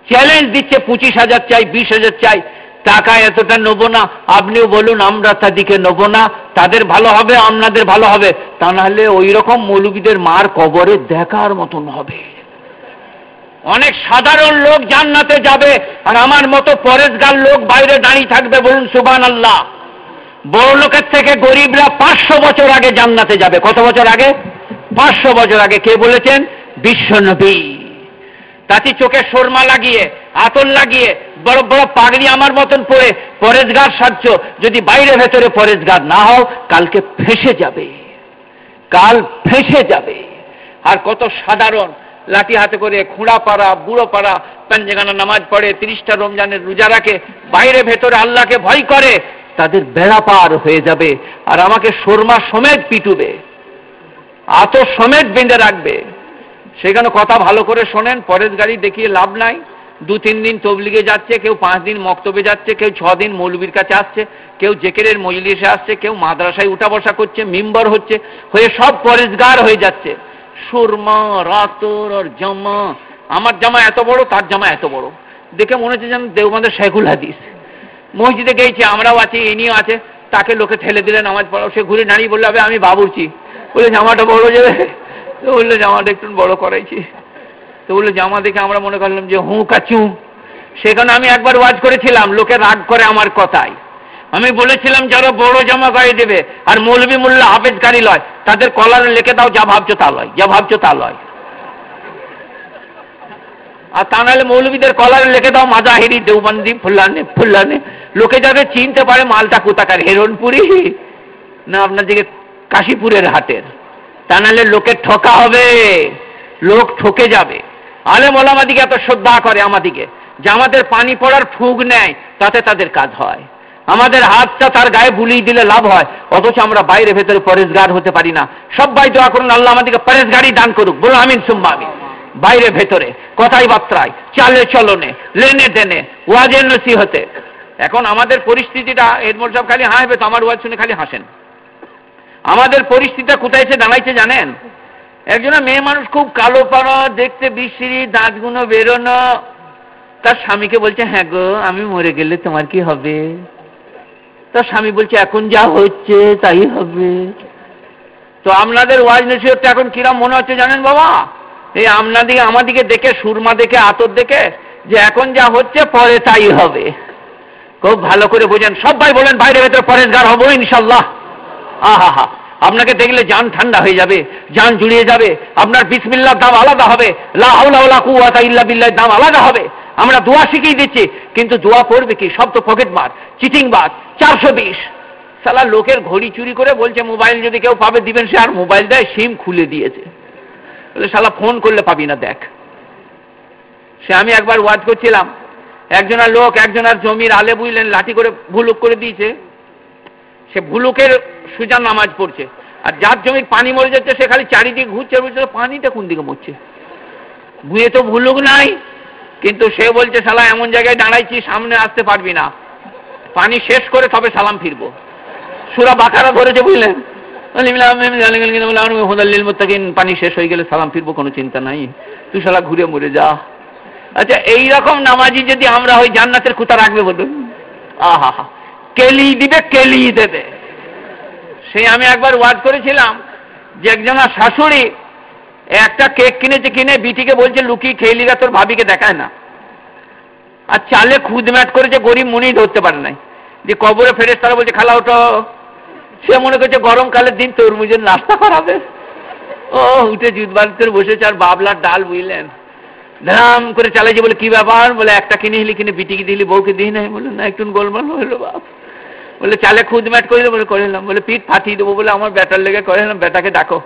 চ্যালেঞ্জ দিচ্ছে পঁচিশ হাজার চাই, বিশ হাজার চাই। টাকা এতটা নেব না, আপনিও বলুন আমরা তাদেরকে নেব না, তাদের ভালো হবে, আপনাদের ভালো হবে। তা নাহলে ওই রকম মৌলবীদের মার কবরে দেখার মতন হবে। অনেক সাধারণ লোক জান্নাতে যাবে, আর আমার মতো পরেশগার লোক বাইরে দাঁড়িয়ে থাকবে বলুন সুবান আল্লাহ বড় লোকের থেকে গরিবরা পাঁচশো বছর আগে জান্নাতে যাবে। কত বছর আগে? পাঁচশো বছর আগে। কে বলেছেন? বিশ্বনবী তাতে চোখে সোরমা লাগিয়ে আতর লাগিয়ে বড় বড় পাগড়ি আমার মতন পরে পরেশগার সাজছ। যদি বাইরে ভেতরে পরেশগার না হও, কালকে ফেসে যাবে। কাল ফেসে যাবে। আর কত সাধারণ লাঠি হাতে করে খুঁড়া পাড়া, বুড়ো পাড়া, পাঞ্জেগানা নামাজ পড়ে, তিরিশটা রমজানের রোজা রাখে, বাইরে ভেতরে আল্লাহকে ভয় করে, তাদের বেড়া পার হয়ে যাবে। আর আমাকে সোরমা সমেত পিটুবে আত সমেত বেঁধে রাখবে। সেখানে কথা ভালো করে শোনেন পরের গাড়ি দেখিয়ে লাভ নাই। দু তিন দিন তবলিগে যাচ্ছে, কেউ পাঁচ দিন মক্তবে যাচ্ছে, কেউ ছ দিন মৌলবীর কাছে আসছে, কেউ জেকেরের মজলিসে আসছে, কেউ মাদ্রাসায় উঠা বসা করছে, মিম্বর হচ্ছে, হয়ে সব পরেশগার হয়ে যাচ্ছে। সুরমা, রাতর আর জামা, আমার জামা এত বড়, তার জামা এত বড়। দেখে মনে হচ্ছে যেন দেওবন্দের শেখুল হাদিস। মসজিদে গেছি আমরাও আছি, ইনিও আছে, তাকে লোকে ঠেলে দিলেন নামাজ পড়াও। সে ঘুরে দাঁড়িয়ে বললে হবে আমি বাবুরছি বলে জামাটা বড় যাবে। বলল, জামাটা একটু বড় করাইছি। তো বলল জামা দেখে আমরা মনে করলাম যে হুঁ কাচু সেখানে আমি একবার ওয়াজ করেছিলাম, লোকে রাগ করে আমার কথায়। আমি বলেছিলাম, যারা বড় জামা গায়ে দেবে আর মৌলবী মোল্লা হাফেজকারী লয়, তাদের কলারে লিখে দাও, যা ভাবছ তা লয়, যা ভাবছ তা লয়। আর তা নাহলে মৌলবীদের কলারে লিখে দাও মাজাহিরি দেওবন্দি, ফুল্লানে ফুল্লানে। লোকে যাতে চিনতে পারে, মালটা কোথাকার হেরনপুরি না আপনার দিকে কাশীপুরের হাটের। তা নাহলে লোকের ঠকা হবে, লোক ঠকে যাবে। আলেম ওলামাদিকে এত শ্রদ্ধা করে আমাদিকে যে আমাদের পানি পড়ার ফুগ নেয়, তাতে তাদের কাজ হয়। আমাদের হাতটা তার গায়ে বুলিয়ে দিলে লাভ হয়, অথচ আমরা বাইরে ভেতরে পরেশগার হতে পারি না। সবাই দোয়া করুন, আল্লাহ আমাদেরকে পরেশগারই দান করুক। বলো আমিন, সুম্মা, আমিন। বাইরে ভেতরে, কথাই বার্তায় চালে চলনে, লেনে দেনে, ওয়াজের নসিহতে। এখন আমাদের পরিস্থিতিটা এরমোল সব খালি হাসবে তো আমার ওয়াজ শুনে খালি হাসেন। আমাদের পরিস্থিতিটা কোথায় এসে দাঁড়াইছে জানেন? একজনা মেয়ে মানুষ খুব কালো পাড়া, দেখতে বিশ্রী দাঁতগুলো বেরোনো। তার স্বামীকে বলছে হ্যাঁ গো, আমি মরে গেলে তোমার কি হবে? তার স্বামী বলছে, এখন যা হচ্ছে তাই হবে। তো আপনাদের ওয়াজ নসিহতটা এখন কিরম মনে হচ্ছে জানেন বাবা? এই আপনাদিকে আমাদিকে দেখে, সুরমা দেখে, আতর দেখে, যে এখন যা হচ্ছে পরে তাই হবে। খুব ভালো করে বোঝেন। সবাই বলেন, বাইরে ভেতরে পরেশগার হব ইনশাল্লাহ। আহা হা আপনাকে দেখলে জান ঠান্ডা হয়ে যাবে, জান জুড়িয়ে যাবে, আপনার বিসমিল্লার দাম আলাদা হবে, লা হাওলা ওয়ালা কুওয়াতা ইল্লা বিল্লাহ দাম আলাদা হবে। আমরা দোয়া শিখিয়ে দিচ্ছি, কিন্তু দোয়া পড়বে কি? সব তো পকেট মার চিটিং বাদ চারশো বিশ। সালা লোকের ঘড়ি চুরি করে বলছে, মোবাইল যদি কেউ পাবে, দিবেন সে, আর মোবাইল দেয়, সিম খুলে দিয়েছে। বলে শালা ফোন করলে পাবি না, দেখ। সে, আমি একবার ওয়াজ করছিলাম, একজনের লোক, একজনের জমির আলে বুঝলেন লাঠি করে ভুলুক করে দিয়েছে। সে ভুলুকের সুজা নামাজ পড়ছে। আর যার জমির পানি মরে যাচ্ছে, সে খালি চারিদিকে ঘুরছে, বলছে পানিটা কোন দিকে মরছে? বুয়ে তো ভুলুক নাই, কিন্তু সে বলছে, শালা, এমন জায়গায় দাঁড়াইছি, সামনে আসতে পারবি না। পানি শেষ করে তবে সালাম ফিরবো। সুরা বাকারা ধরেছে, বুঝলেন? পানি শেষ হয়ে গেলে সালাম ফিরবো, কোনো চিন্তা নাই। তুই শালা ঘুরে মরে যা। আচ্ছা এইরকম নামাজি যদি আমরা ওই জান্নাতের কুতা রাখবে বলুন আহা হা কেলি দিবে, কেলি দেবে। সেই আমি একবার ওয়াজ করেছিলাম যে একজনের শাশুড়ি একটা কেক কিনেছে, কিনে বিটিকে বলছে লুকিয়ে খেয়ে লিগা তোর ভাবিকে দেখায় না। আর চালে খুদ ম্যাট করেছে, গরিব মনেই ধরতে পারে নাই। যে কবরে ফেরে তারা বলছে, খালা ওটো সে মনে করছে, গরমকালের দিন তরমুজের নাস্তা করাবে ও, উঠে জুত বাড়িতে বসেছে, আর বাবলার ডাল বুঝলেন। ধাম করে চালাইছে বলে, কি ব্যাপার? বলে, একটা কিনে হিলি কিনে বিটিকে দিলি, বউকে দিই নাই। বলে না, একটু গোলমাল হইল বাপ। বলে, চালে খুদ ম্যাট করিল বলে নিলাম। বলে, পিঠ ফাটিয়ে দেবো বলে আমার ব্যাটার লেগে করিলাম ব্যাটাকে ডাকো।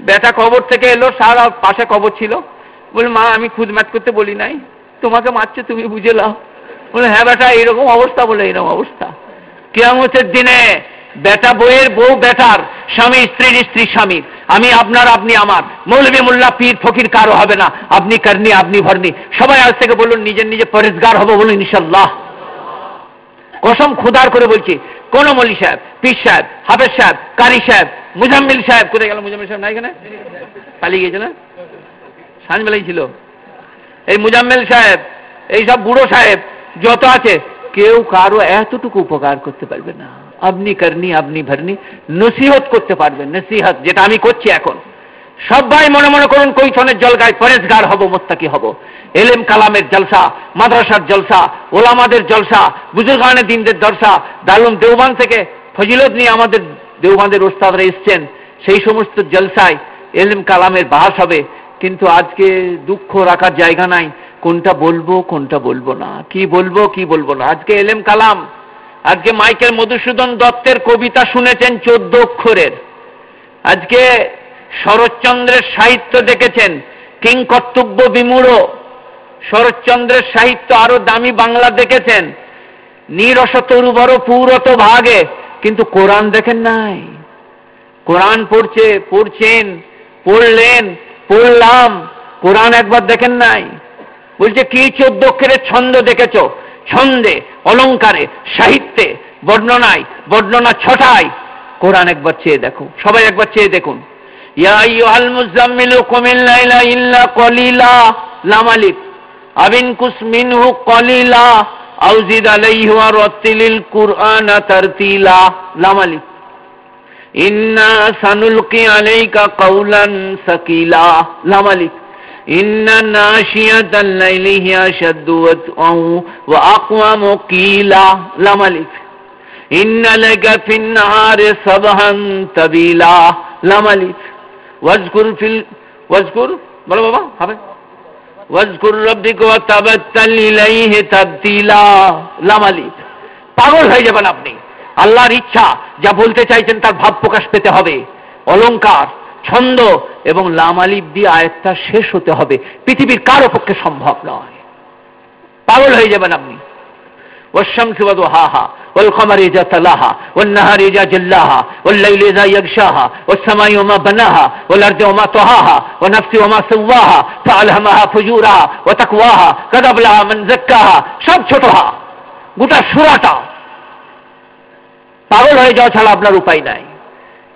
ব্যাটা কবর থেকে এলো, সারা পাশে কবর ছিল। বলে, মা, আমি খুদ ম্যাট করতে বলি নাই। তোমাকে মারছে, তুমি বুঝে লাও বলে হ্যাঁ বেটা এইরকম অবস্থা বলে, এইরকম অবস্থা। কেয়ামতের দিনে বেটা বইয়ের বউ বেটার স্বামী, স্ত্রীর স্ত্রী স্বামী। আমি আপনার, আপনি আমার। মৌলবী মোল্লা, পীর ফকির কারও হবে না। আপনি করনি, আপনি ভরনি। সবাই আজ থেকে বলুন, নিজের নিজে পরেজগার হব বলুন ইনশাল্লাহ কসম খুদার করে বলছি, কোন মলি সাহেব, পীর সাহেব, হাফেজ সাহেব, কারি সাহেব, মুজাম্মিল সাহেব, কোথায় গেল মুজাম্মিল সাহেব? নাই এখানে? পালিয়ে গিয়েছে না? সাঁঝবেলাই ছিল। এই মুজাম্মেল সাহেব, এই সব বুড়ো সাহেব, যত আছে, কেউ কারও এতটুকু উপকার করতে পারবে না। আপনি করনি, আপনি ভরনি, নসিহত করতে পারবেন, নসিহত, যেটা আমি করছি এখন। সবাই মনে মনে করুন কৈথনের জলগায় পরেজগার হব, মোত্তাকি হব। এলেম কালামের জলসা, মাদ্রাসার জলসা, ওলামাদের জলসা, বুজুরগানের দিনদের জলসা দালুম দেওবান থেকে ফজিলত নিয়ে আমাদের দেওবানদের ওস্তাদরা এসছেন। সেই সমস্ত জলসায় এলেম কালামের বাস হবে। কিন্তু আজকে দুঃখ রাখার জায়গা নাই। কোনটা বলব কোনটা বলব না। কি বলব কি বলব না। আজকে এলেম কালাম, আজকে মাইকেল মধুসূদন দত্তের কবিতা শুনেছেন চোদ্দ অক্ষরের। আজকে শরৎচন্দ্রের সাহিত্য দেখেছেন। কিং বিমূঢ়। শরৎচন্দ্রের সাহিত্য আরও দামি বাংলা দেখেছেন। নিরসত উর্বর পুরত ভাগে। কিন্তু কোরআন দেখেন নাই। কোরআন পড়ছে, পড়ছেন, পড়লেন, পড়লাম। কোরআন একবার দেখেন নাই। বলছে, কি চোদ্দ অক্ষরের ছন্দ দেখেছ? ছন্দে, অলঙ্কারে, সাহিত্যে, বর্ণনায়, বর্ণনা ছটায়। কোরআন একবার চেয়ে দেখো। সবাই একবার চেয়ে দেখুন। يا أيها المزمل قم الليل إلا قليلا. لا مالك أبنكس منه قليلا. أو زد عليه ورتل القرآن ترتيلا. لا مالك إنا سنلقي عليك قولا ثقيلا. لا مالك إن ناشية الليل هي أشد وطئا وأقوى قيلا لا مالك إن لك في النهار صبحا طويلا لا مالك ফিল বাবা, হবে। পাগল হয়ে যাবেন আপনি। আল্লাহর ইচ্ছা, যা বলতে চাইছেন তার ভাব প্রকাশ পেতে হবে। অলংকার, ছন্দ এবং লামালিব দিয়ে আয়ত্তা শেষ হতে হবে। পৃথিবীর কারও পক্ষে সম্ভব নয়। পাগল হয়ে যাবেন আপনি। والشمس وضحاها والقمر إذا تلاها والنهار إذا جلاها والليل إذا يغشاها والسماء وما بناها والأرض وما طهاها ونفس وما سواها فألهمها فجورها وتقواها قد أفلح من زكاها সব ছোটহা গোটা সুরাটা পাগল হয়ে যাওয়া ছাড়া আপনার উপায় নাই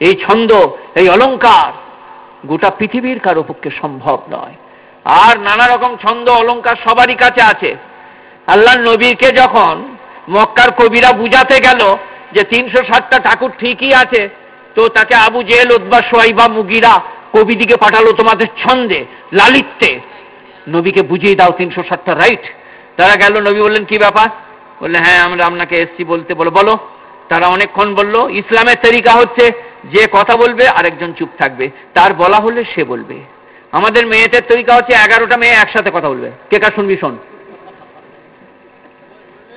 এই ছন্দ এই অলঙ্কার গোটা পৃথিবীর কারো পক্ষে সম্ভব নয় আর নানা রকম ছন্দ অলঙ্কার সবারই কাছে আছে আল্লাহ নবীকে যখন মক্কার কবিরা বুঝাতে গেল যে তিনশো ষাটটা ঠাকুর ঠিকই আছে, তো তাকে Abu Jahl Utba Shaiba Mughira কবিদিকে পাঠালো তোমাদের ছন্দে, লালিত্যে। নবীকে বুঝিয়ে দাও তিনশো ষাটটা রাইট। তারা গেল, নবী বললেন, কি ব্যাপার? বললেন হ্যাঁ আমরা আপনাকে এসছি বলতে। বলো বলো। তারা অনেকক্ষণ বলল, ইসলামের তরিকা হচ্ছে যে কথা বলবে, আরেকজন চুপ থাকবে। তার বলা হলে সে বলবে। আমাদের মেয়েদের তরিকা হচ্ছে এগারোটা মেয়ে একসাথে কথা বলবে। কে কার শুনবি শোন?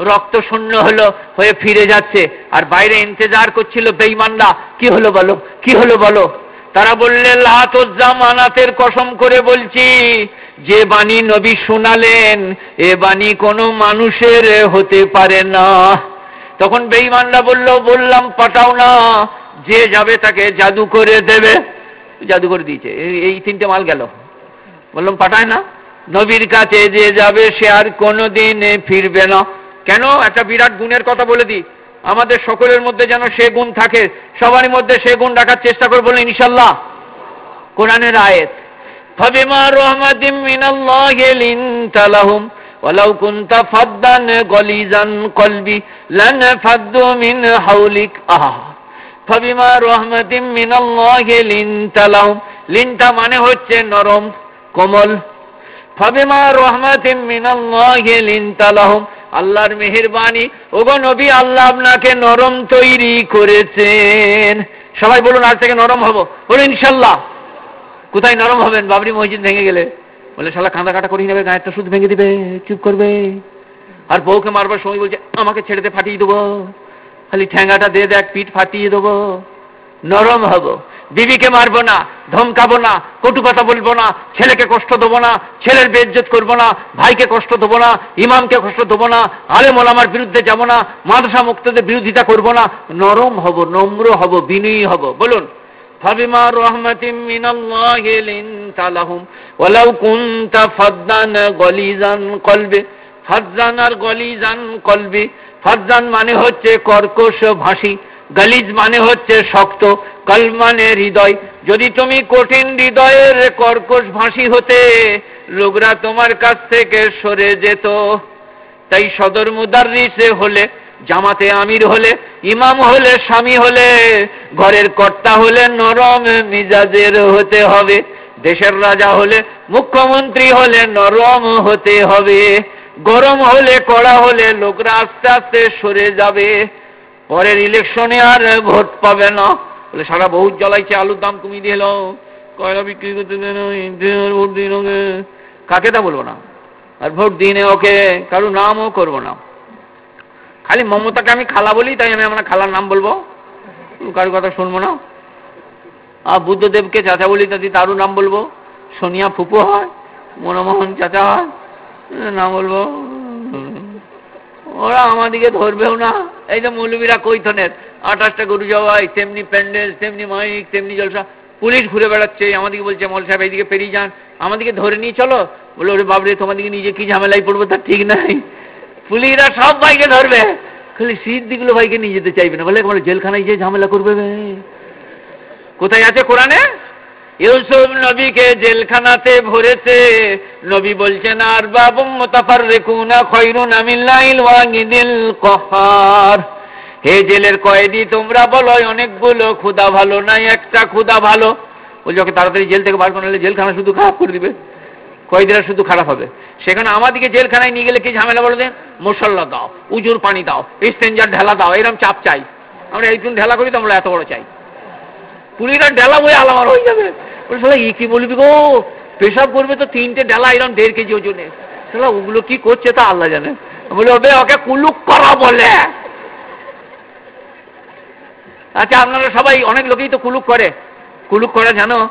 রক্ত শূন্য হলো, হয়ে ফিরে যাচ্ছে। আর বাইরে ইন্তজার করছিল বেইমানরা কি হলো বলো? কি হলো বলো? তারা বললেন লাহাতের কসম করে বলছি, যে বাণী নবী শোনালেন, এ বাণী কোনো মানুষের হতে পারে না। তখন বেইমানরা বলল, বললাম, পাঠাও না। যে যাবে তাকে জাদু করে দেবে। জাদু করে দিয়েছে। এই তিনটে মাল গেল। বললাম, পাঠায় না। নবীর কাছে যে যাবে, সে আর কোনোদিন ফিরবে না। কেন একটা বিরাট গুণের কথা বলে দিই আমাদের সকলের মধ্যে যেন সে গুণ থাকে সবারই মধ্যে সে গুণ রাখার চেষ্টা করে বললেন ইনশাল্লাহ কোরআনের আয়েত فبما رحمة من الله لنت لهم ولو كنت فظا غليظا قلبي لانفضوا من حولك آه فبما رحمة من الله لنت لهم লিনটা মানে হচ্ছে নরম কোমল ফাবিমা রহমাতিম মিনাল্লাহি লিনতা আল্লাহর মেহেরবানি, ওগো নবী, আল্লাহ আপনাকে নরম তৈরি করেছেন। সবাই বলুন, আজ থেকে নরম হব। বলুন, ইনশাল্লাহ। কোথায় নরম হবেন? বাবরি মসজিদ ভেঙে গেলে। বলে, শালা কাঁদা কাটা করিয়ে নেবে গায়েরটা শুধু ভেঙে দিবে, চুপ করবে। আর বউকে মারবার সময় বলছে, আমাকে ছেড়ে দিয়ে ফাটিয়ে দেবো। খালি ঠ্যাঙ্গাটা দিয়ে দেখ পিঠ ফাটিয়ে দেবো। নরম হব। বিবিকে মারবো না ধমকাবো না কটু কথা বলবো না ছেলেকে কষ্ট দেবো না ছেলের বেজ্জত করবো না ভাইকে কষ্ট দেবো না ইমামকে কষ্ট দেবো না আলে মোলামার বিরুদ্ধে যাবো না মাদ্রাসা মুক্তদের বিরোধিতা করবো না নরম হব নম্র হব বিনয়ী হব বলুন فبما رحمة من الله لنت لهم ولو كنت فظا غليظا قلبي ফাজ্জান আর গলিজান কলবি ফাজ্জান মানে হচ্ছে কর্কশ ভাষী গালিজ মানে হচ্ছে শক্ত, কল মানে হৃদয়। যদি তুমি কঠিন হৃদয়ের কর্কশ ভাষী হতে, লোকরা তোমার কাছ থেকে সরে যেত। তাই সদর মুদারিসে হলে, জামাতে আমির হলে, ইমাম হলে, স্বামী হলে, ঘরের কর্তা হলে নরম মিজাজের হতে হবে। দেশের রাজা হলে, মুখ্যমন্ত্রী হলে নরম হতে হবে। গরম হলে, কড়া হলে, লোকরা আস্তে আস্তে সরে যাবে। পরের ইলেকশনে আর ভোট পাবে না। বলে সারা বহুত জ্বলাইছে, আলুর দাম কমিয়ে দিল কয়লা বিক্রি করতে ভোট দিন ওকে। কাকে তা বলব না? আর ভোট দিনে ওকে, কারও নামও করব না। খালি মমতাকে আমি খালা বলি, তাই আমি আমার খালার নাম বলব। কারোর কথা শুনব না। আর বুদ্ধদেবকে চাচা বলি তাই তারও নাম বলব। সোনিয়া ফুপু হয়, মনমোহন চাচা হয় নাম বলব। ওরা আমাদিকে ধরবেও না। এই যে মৌলবীরা কৈথনের, আঠাশটা গরু জবাই, তেমনি প্যান্ডেল, তেমনি মাইক, তেমনি জলসা। পুলিশ ঘুরে বেড়াচ্ছে আমাদেরকে বলছে, মল সাহেব, এইদিকে পেরিয়ে যান। আমাদেরকে ধরে নিয়ে চলো। বলে, ওরে বাবরে তোমাদেরকে নিজে কি ঝামেলায় পড়ব তার ঠিক নাই। পুলিশরা সব ভাইকে ধরবে। খালি সিদ্দিগুলো ভাইকে নিয়ে যেতে চাইবে না। বলে বলে জেলখানায় যে ঝামেলা করবে কোথায় আছে কোরআনে? ইউসুফ নবীকে জেলখানাতে ভরেছে। নবী বলছেন, আর বাবু মোতাফার রেকুনা খৈরুন আমিল্লাইল ওয়াগিদিল কহার। হে জেলের কয়েদি, তোমরা বলো, অনেকগুলো ক্ষুদা ভালো নাই, একটা ক্ষুদা ভালো? বলছে, ওকে তাড়াতাড়ি জেল থেকে বার করে জেলখানা শুধু খারাপ করে দিবে, কয়েদিরা শুধু খারাপ হবে। সেখানে আমাদেরকে জেলখানায় নিয়ে গেলে কি ঝামেলা বলে দেন দাও, উজুর পানি দাও, স্টেঞ্জার ঢেলা দাও এরকম চাপ চাই। আমরা এইটুকু ঢেলা করি তো আমরা এত বড় চাই। পুরীরা ঢেলা বই আলামার হয়ে যাবে। বলে ই কি বলবি গো? পেশাব করবে তো তিনটে ঢেলা এরকম দেড় কেজি ওজনে। তাহলে ওগুলো কি করছে তা আল্লাহ জানে। বলে, ওবে, ওকে কুলুক করা বলে। আচ্ছা আপনারা সবাই, অনেক লোকেই তো কুলুক করে। কুলুক করে জানো?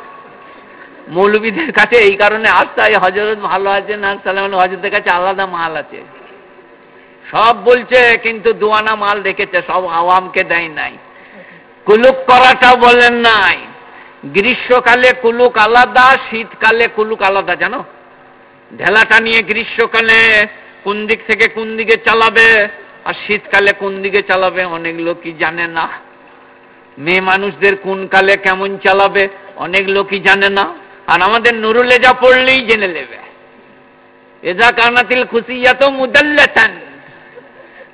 মৌলবীদের কাছে এই কারণে আসতে হজরত ভালো আছে না, সালাম হজরতের কাছে আলাদা মাল আছে। সব বলছে, কিন্তু দুয়ানা মাল রেখেছে, সব আওয়ামকে দেয় নাই। কুলুক করাটা বলেন নাই। গ্রীষ্মকালে কুলুক আলাদা, শীতকালে কুলুক আলাদা, জানো? ঢেলাটা নিয়ে গ্রীষ্মকালে কোন দিক থেকে কোন দিকে চালাবে, আর শীতকালে কোন দিকে চালাবে, অনেক লোকই জানে না। মেয়ে মানুষদের কোন কালে কেমন চালাবে, অনেক লোকই জানে না। আর আমাদের নুরুলে যা পড়লেই জেনে নেবে। এজা কানাতিল খুশিয়া তো মুদাল্লাতান।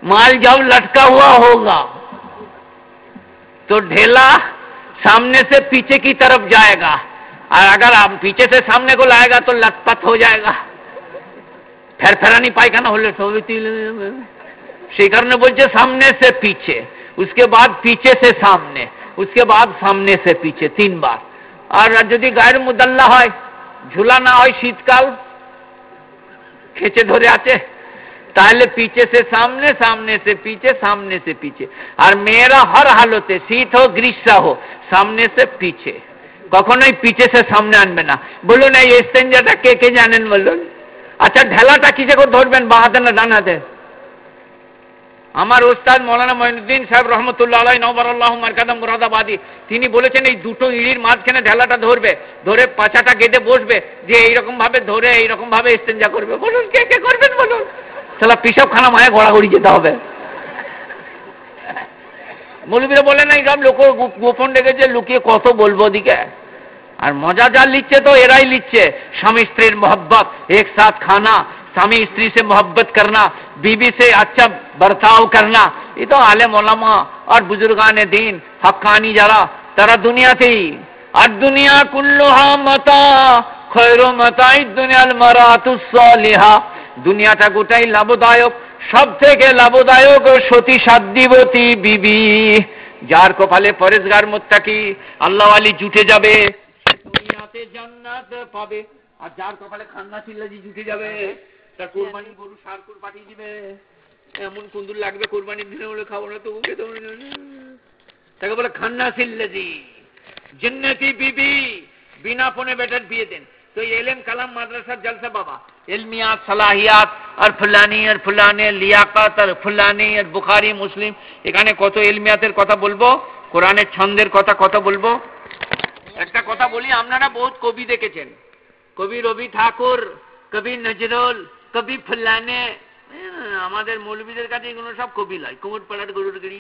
মাল যাও লটকা হওয়া হোগা। तो ढेला सामने से पीछे की तरफ़ जाएगा। और अगर आप पीछे से सामने को लाएगा तो लथपथ हो जाएगा। फेर फेरा नहीं पाएगा ना होले शेखर ने बोलते सामने से पीछे, उसके बाद पीछे से सामने, उसके बाद सामने से पीछे, तीन बार। और यदि गायर मुदल्ला है झूला ना हो शीतकाल, खेचे धरे आते তাহলে পিছে সে সামনে সামনে সে পিছে, সামনে সে পিছে। আর মেয়েরা হর হালতে, শীত হোক, গ্রীষ্ম হোক, সামনে সে পিছে। কখনোই পিছে সে সামনে আনবে না। বলুন, এই এক্সচেঞ্জারটা কে কে জানেন বলুন? আচ্ছা ঢেলাটা কিসে করে ধরবেন? বা হাতে না ডান হাতে? আমার ওস্তাদ মৌলানা মঈনুদ্দিন সাহেব রহমতুল্লাহ আলাই নবর আল্লাহ মারকাদম মুরাদাবাদী, তিনি বলেছেন, এই দুটো ইঁড়ির মাঝখানে ঢেলাটা ধরবে, ধরে পাছাটা গেটে বসবে, যে এইরকম ভাবে ধরে এইরকম ভাবে এক্সচেঞ্জা করবে। বলুন, কে কে করবেন? বলুন। তাহলে পিসব খানা মায়ে গড়াগড়ি যেতে হবে মৌলবীরা বলে না এইসব লোক গোপন রেখেছে লুকিয়ে কত বলবো দিকে আর মজা যা লিখছে তো এরাই লিখছে স্বামী স্ত্রীর मोहब्बत एक साथ खाना স্বামী স্ত্রী से मोहब्बत करना बीबी से अच्छा बर्ताव करना ये तो आले मोलामा और बुजुर्गान दीन हक्कानी যারা তারা দুনিয়াতেই আর দুনিয়া কুল্লুহা মাতা খৈরু মাতাই দুনিয়াল মারাতুস সালিহা দুনিয়াটা গোটাই লাভদায়ক সব থেকে লাভদায়ক সতী সাধ্যবতী বিবি। যার কপালে পরেশগার মোত্তাকি আল্লাহ আলী জুটে যাবে। দুনিয়াতে জান্নাত পাবে। আর যার কপালে খান্না চিল্লাজি জুটে যাবে তার কোরবানি গরু সার কুর পাঠিয়ে দিবে। এমন কুন্দুর লাগবে, কোরবানির দিনে হলে খাব না খেতে হবে তাকে বলে খান্না চিল্লাজি। জিন্নতি বিবি, বিনা ফোনে বেটার বিয়ে দেন। তো এলেম কালাম মাদ্রাসার জলসা বাবা এলমিয়াত সালাহিয়াত আর ফুলানি আর ফুলানে লিয়াকাত আর ফুলানি আর বুখারি মুসলিম এখানে কত এলমিয়াতের কথা বলব কোরআনের ছন্দের কথা কত বলব একটা কথা বলি আপনারা বহুত কবি দেখেছেন কবি রবি ঠাকুর কবি নজরুল কবি ফুল্লানে আমাদের মৌলবীদের কাছে এগুলো সব কবি লয় কুমুর পাড়ার গরুর গিরি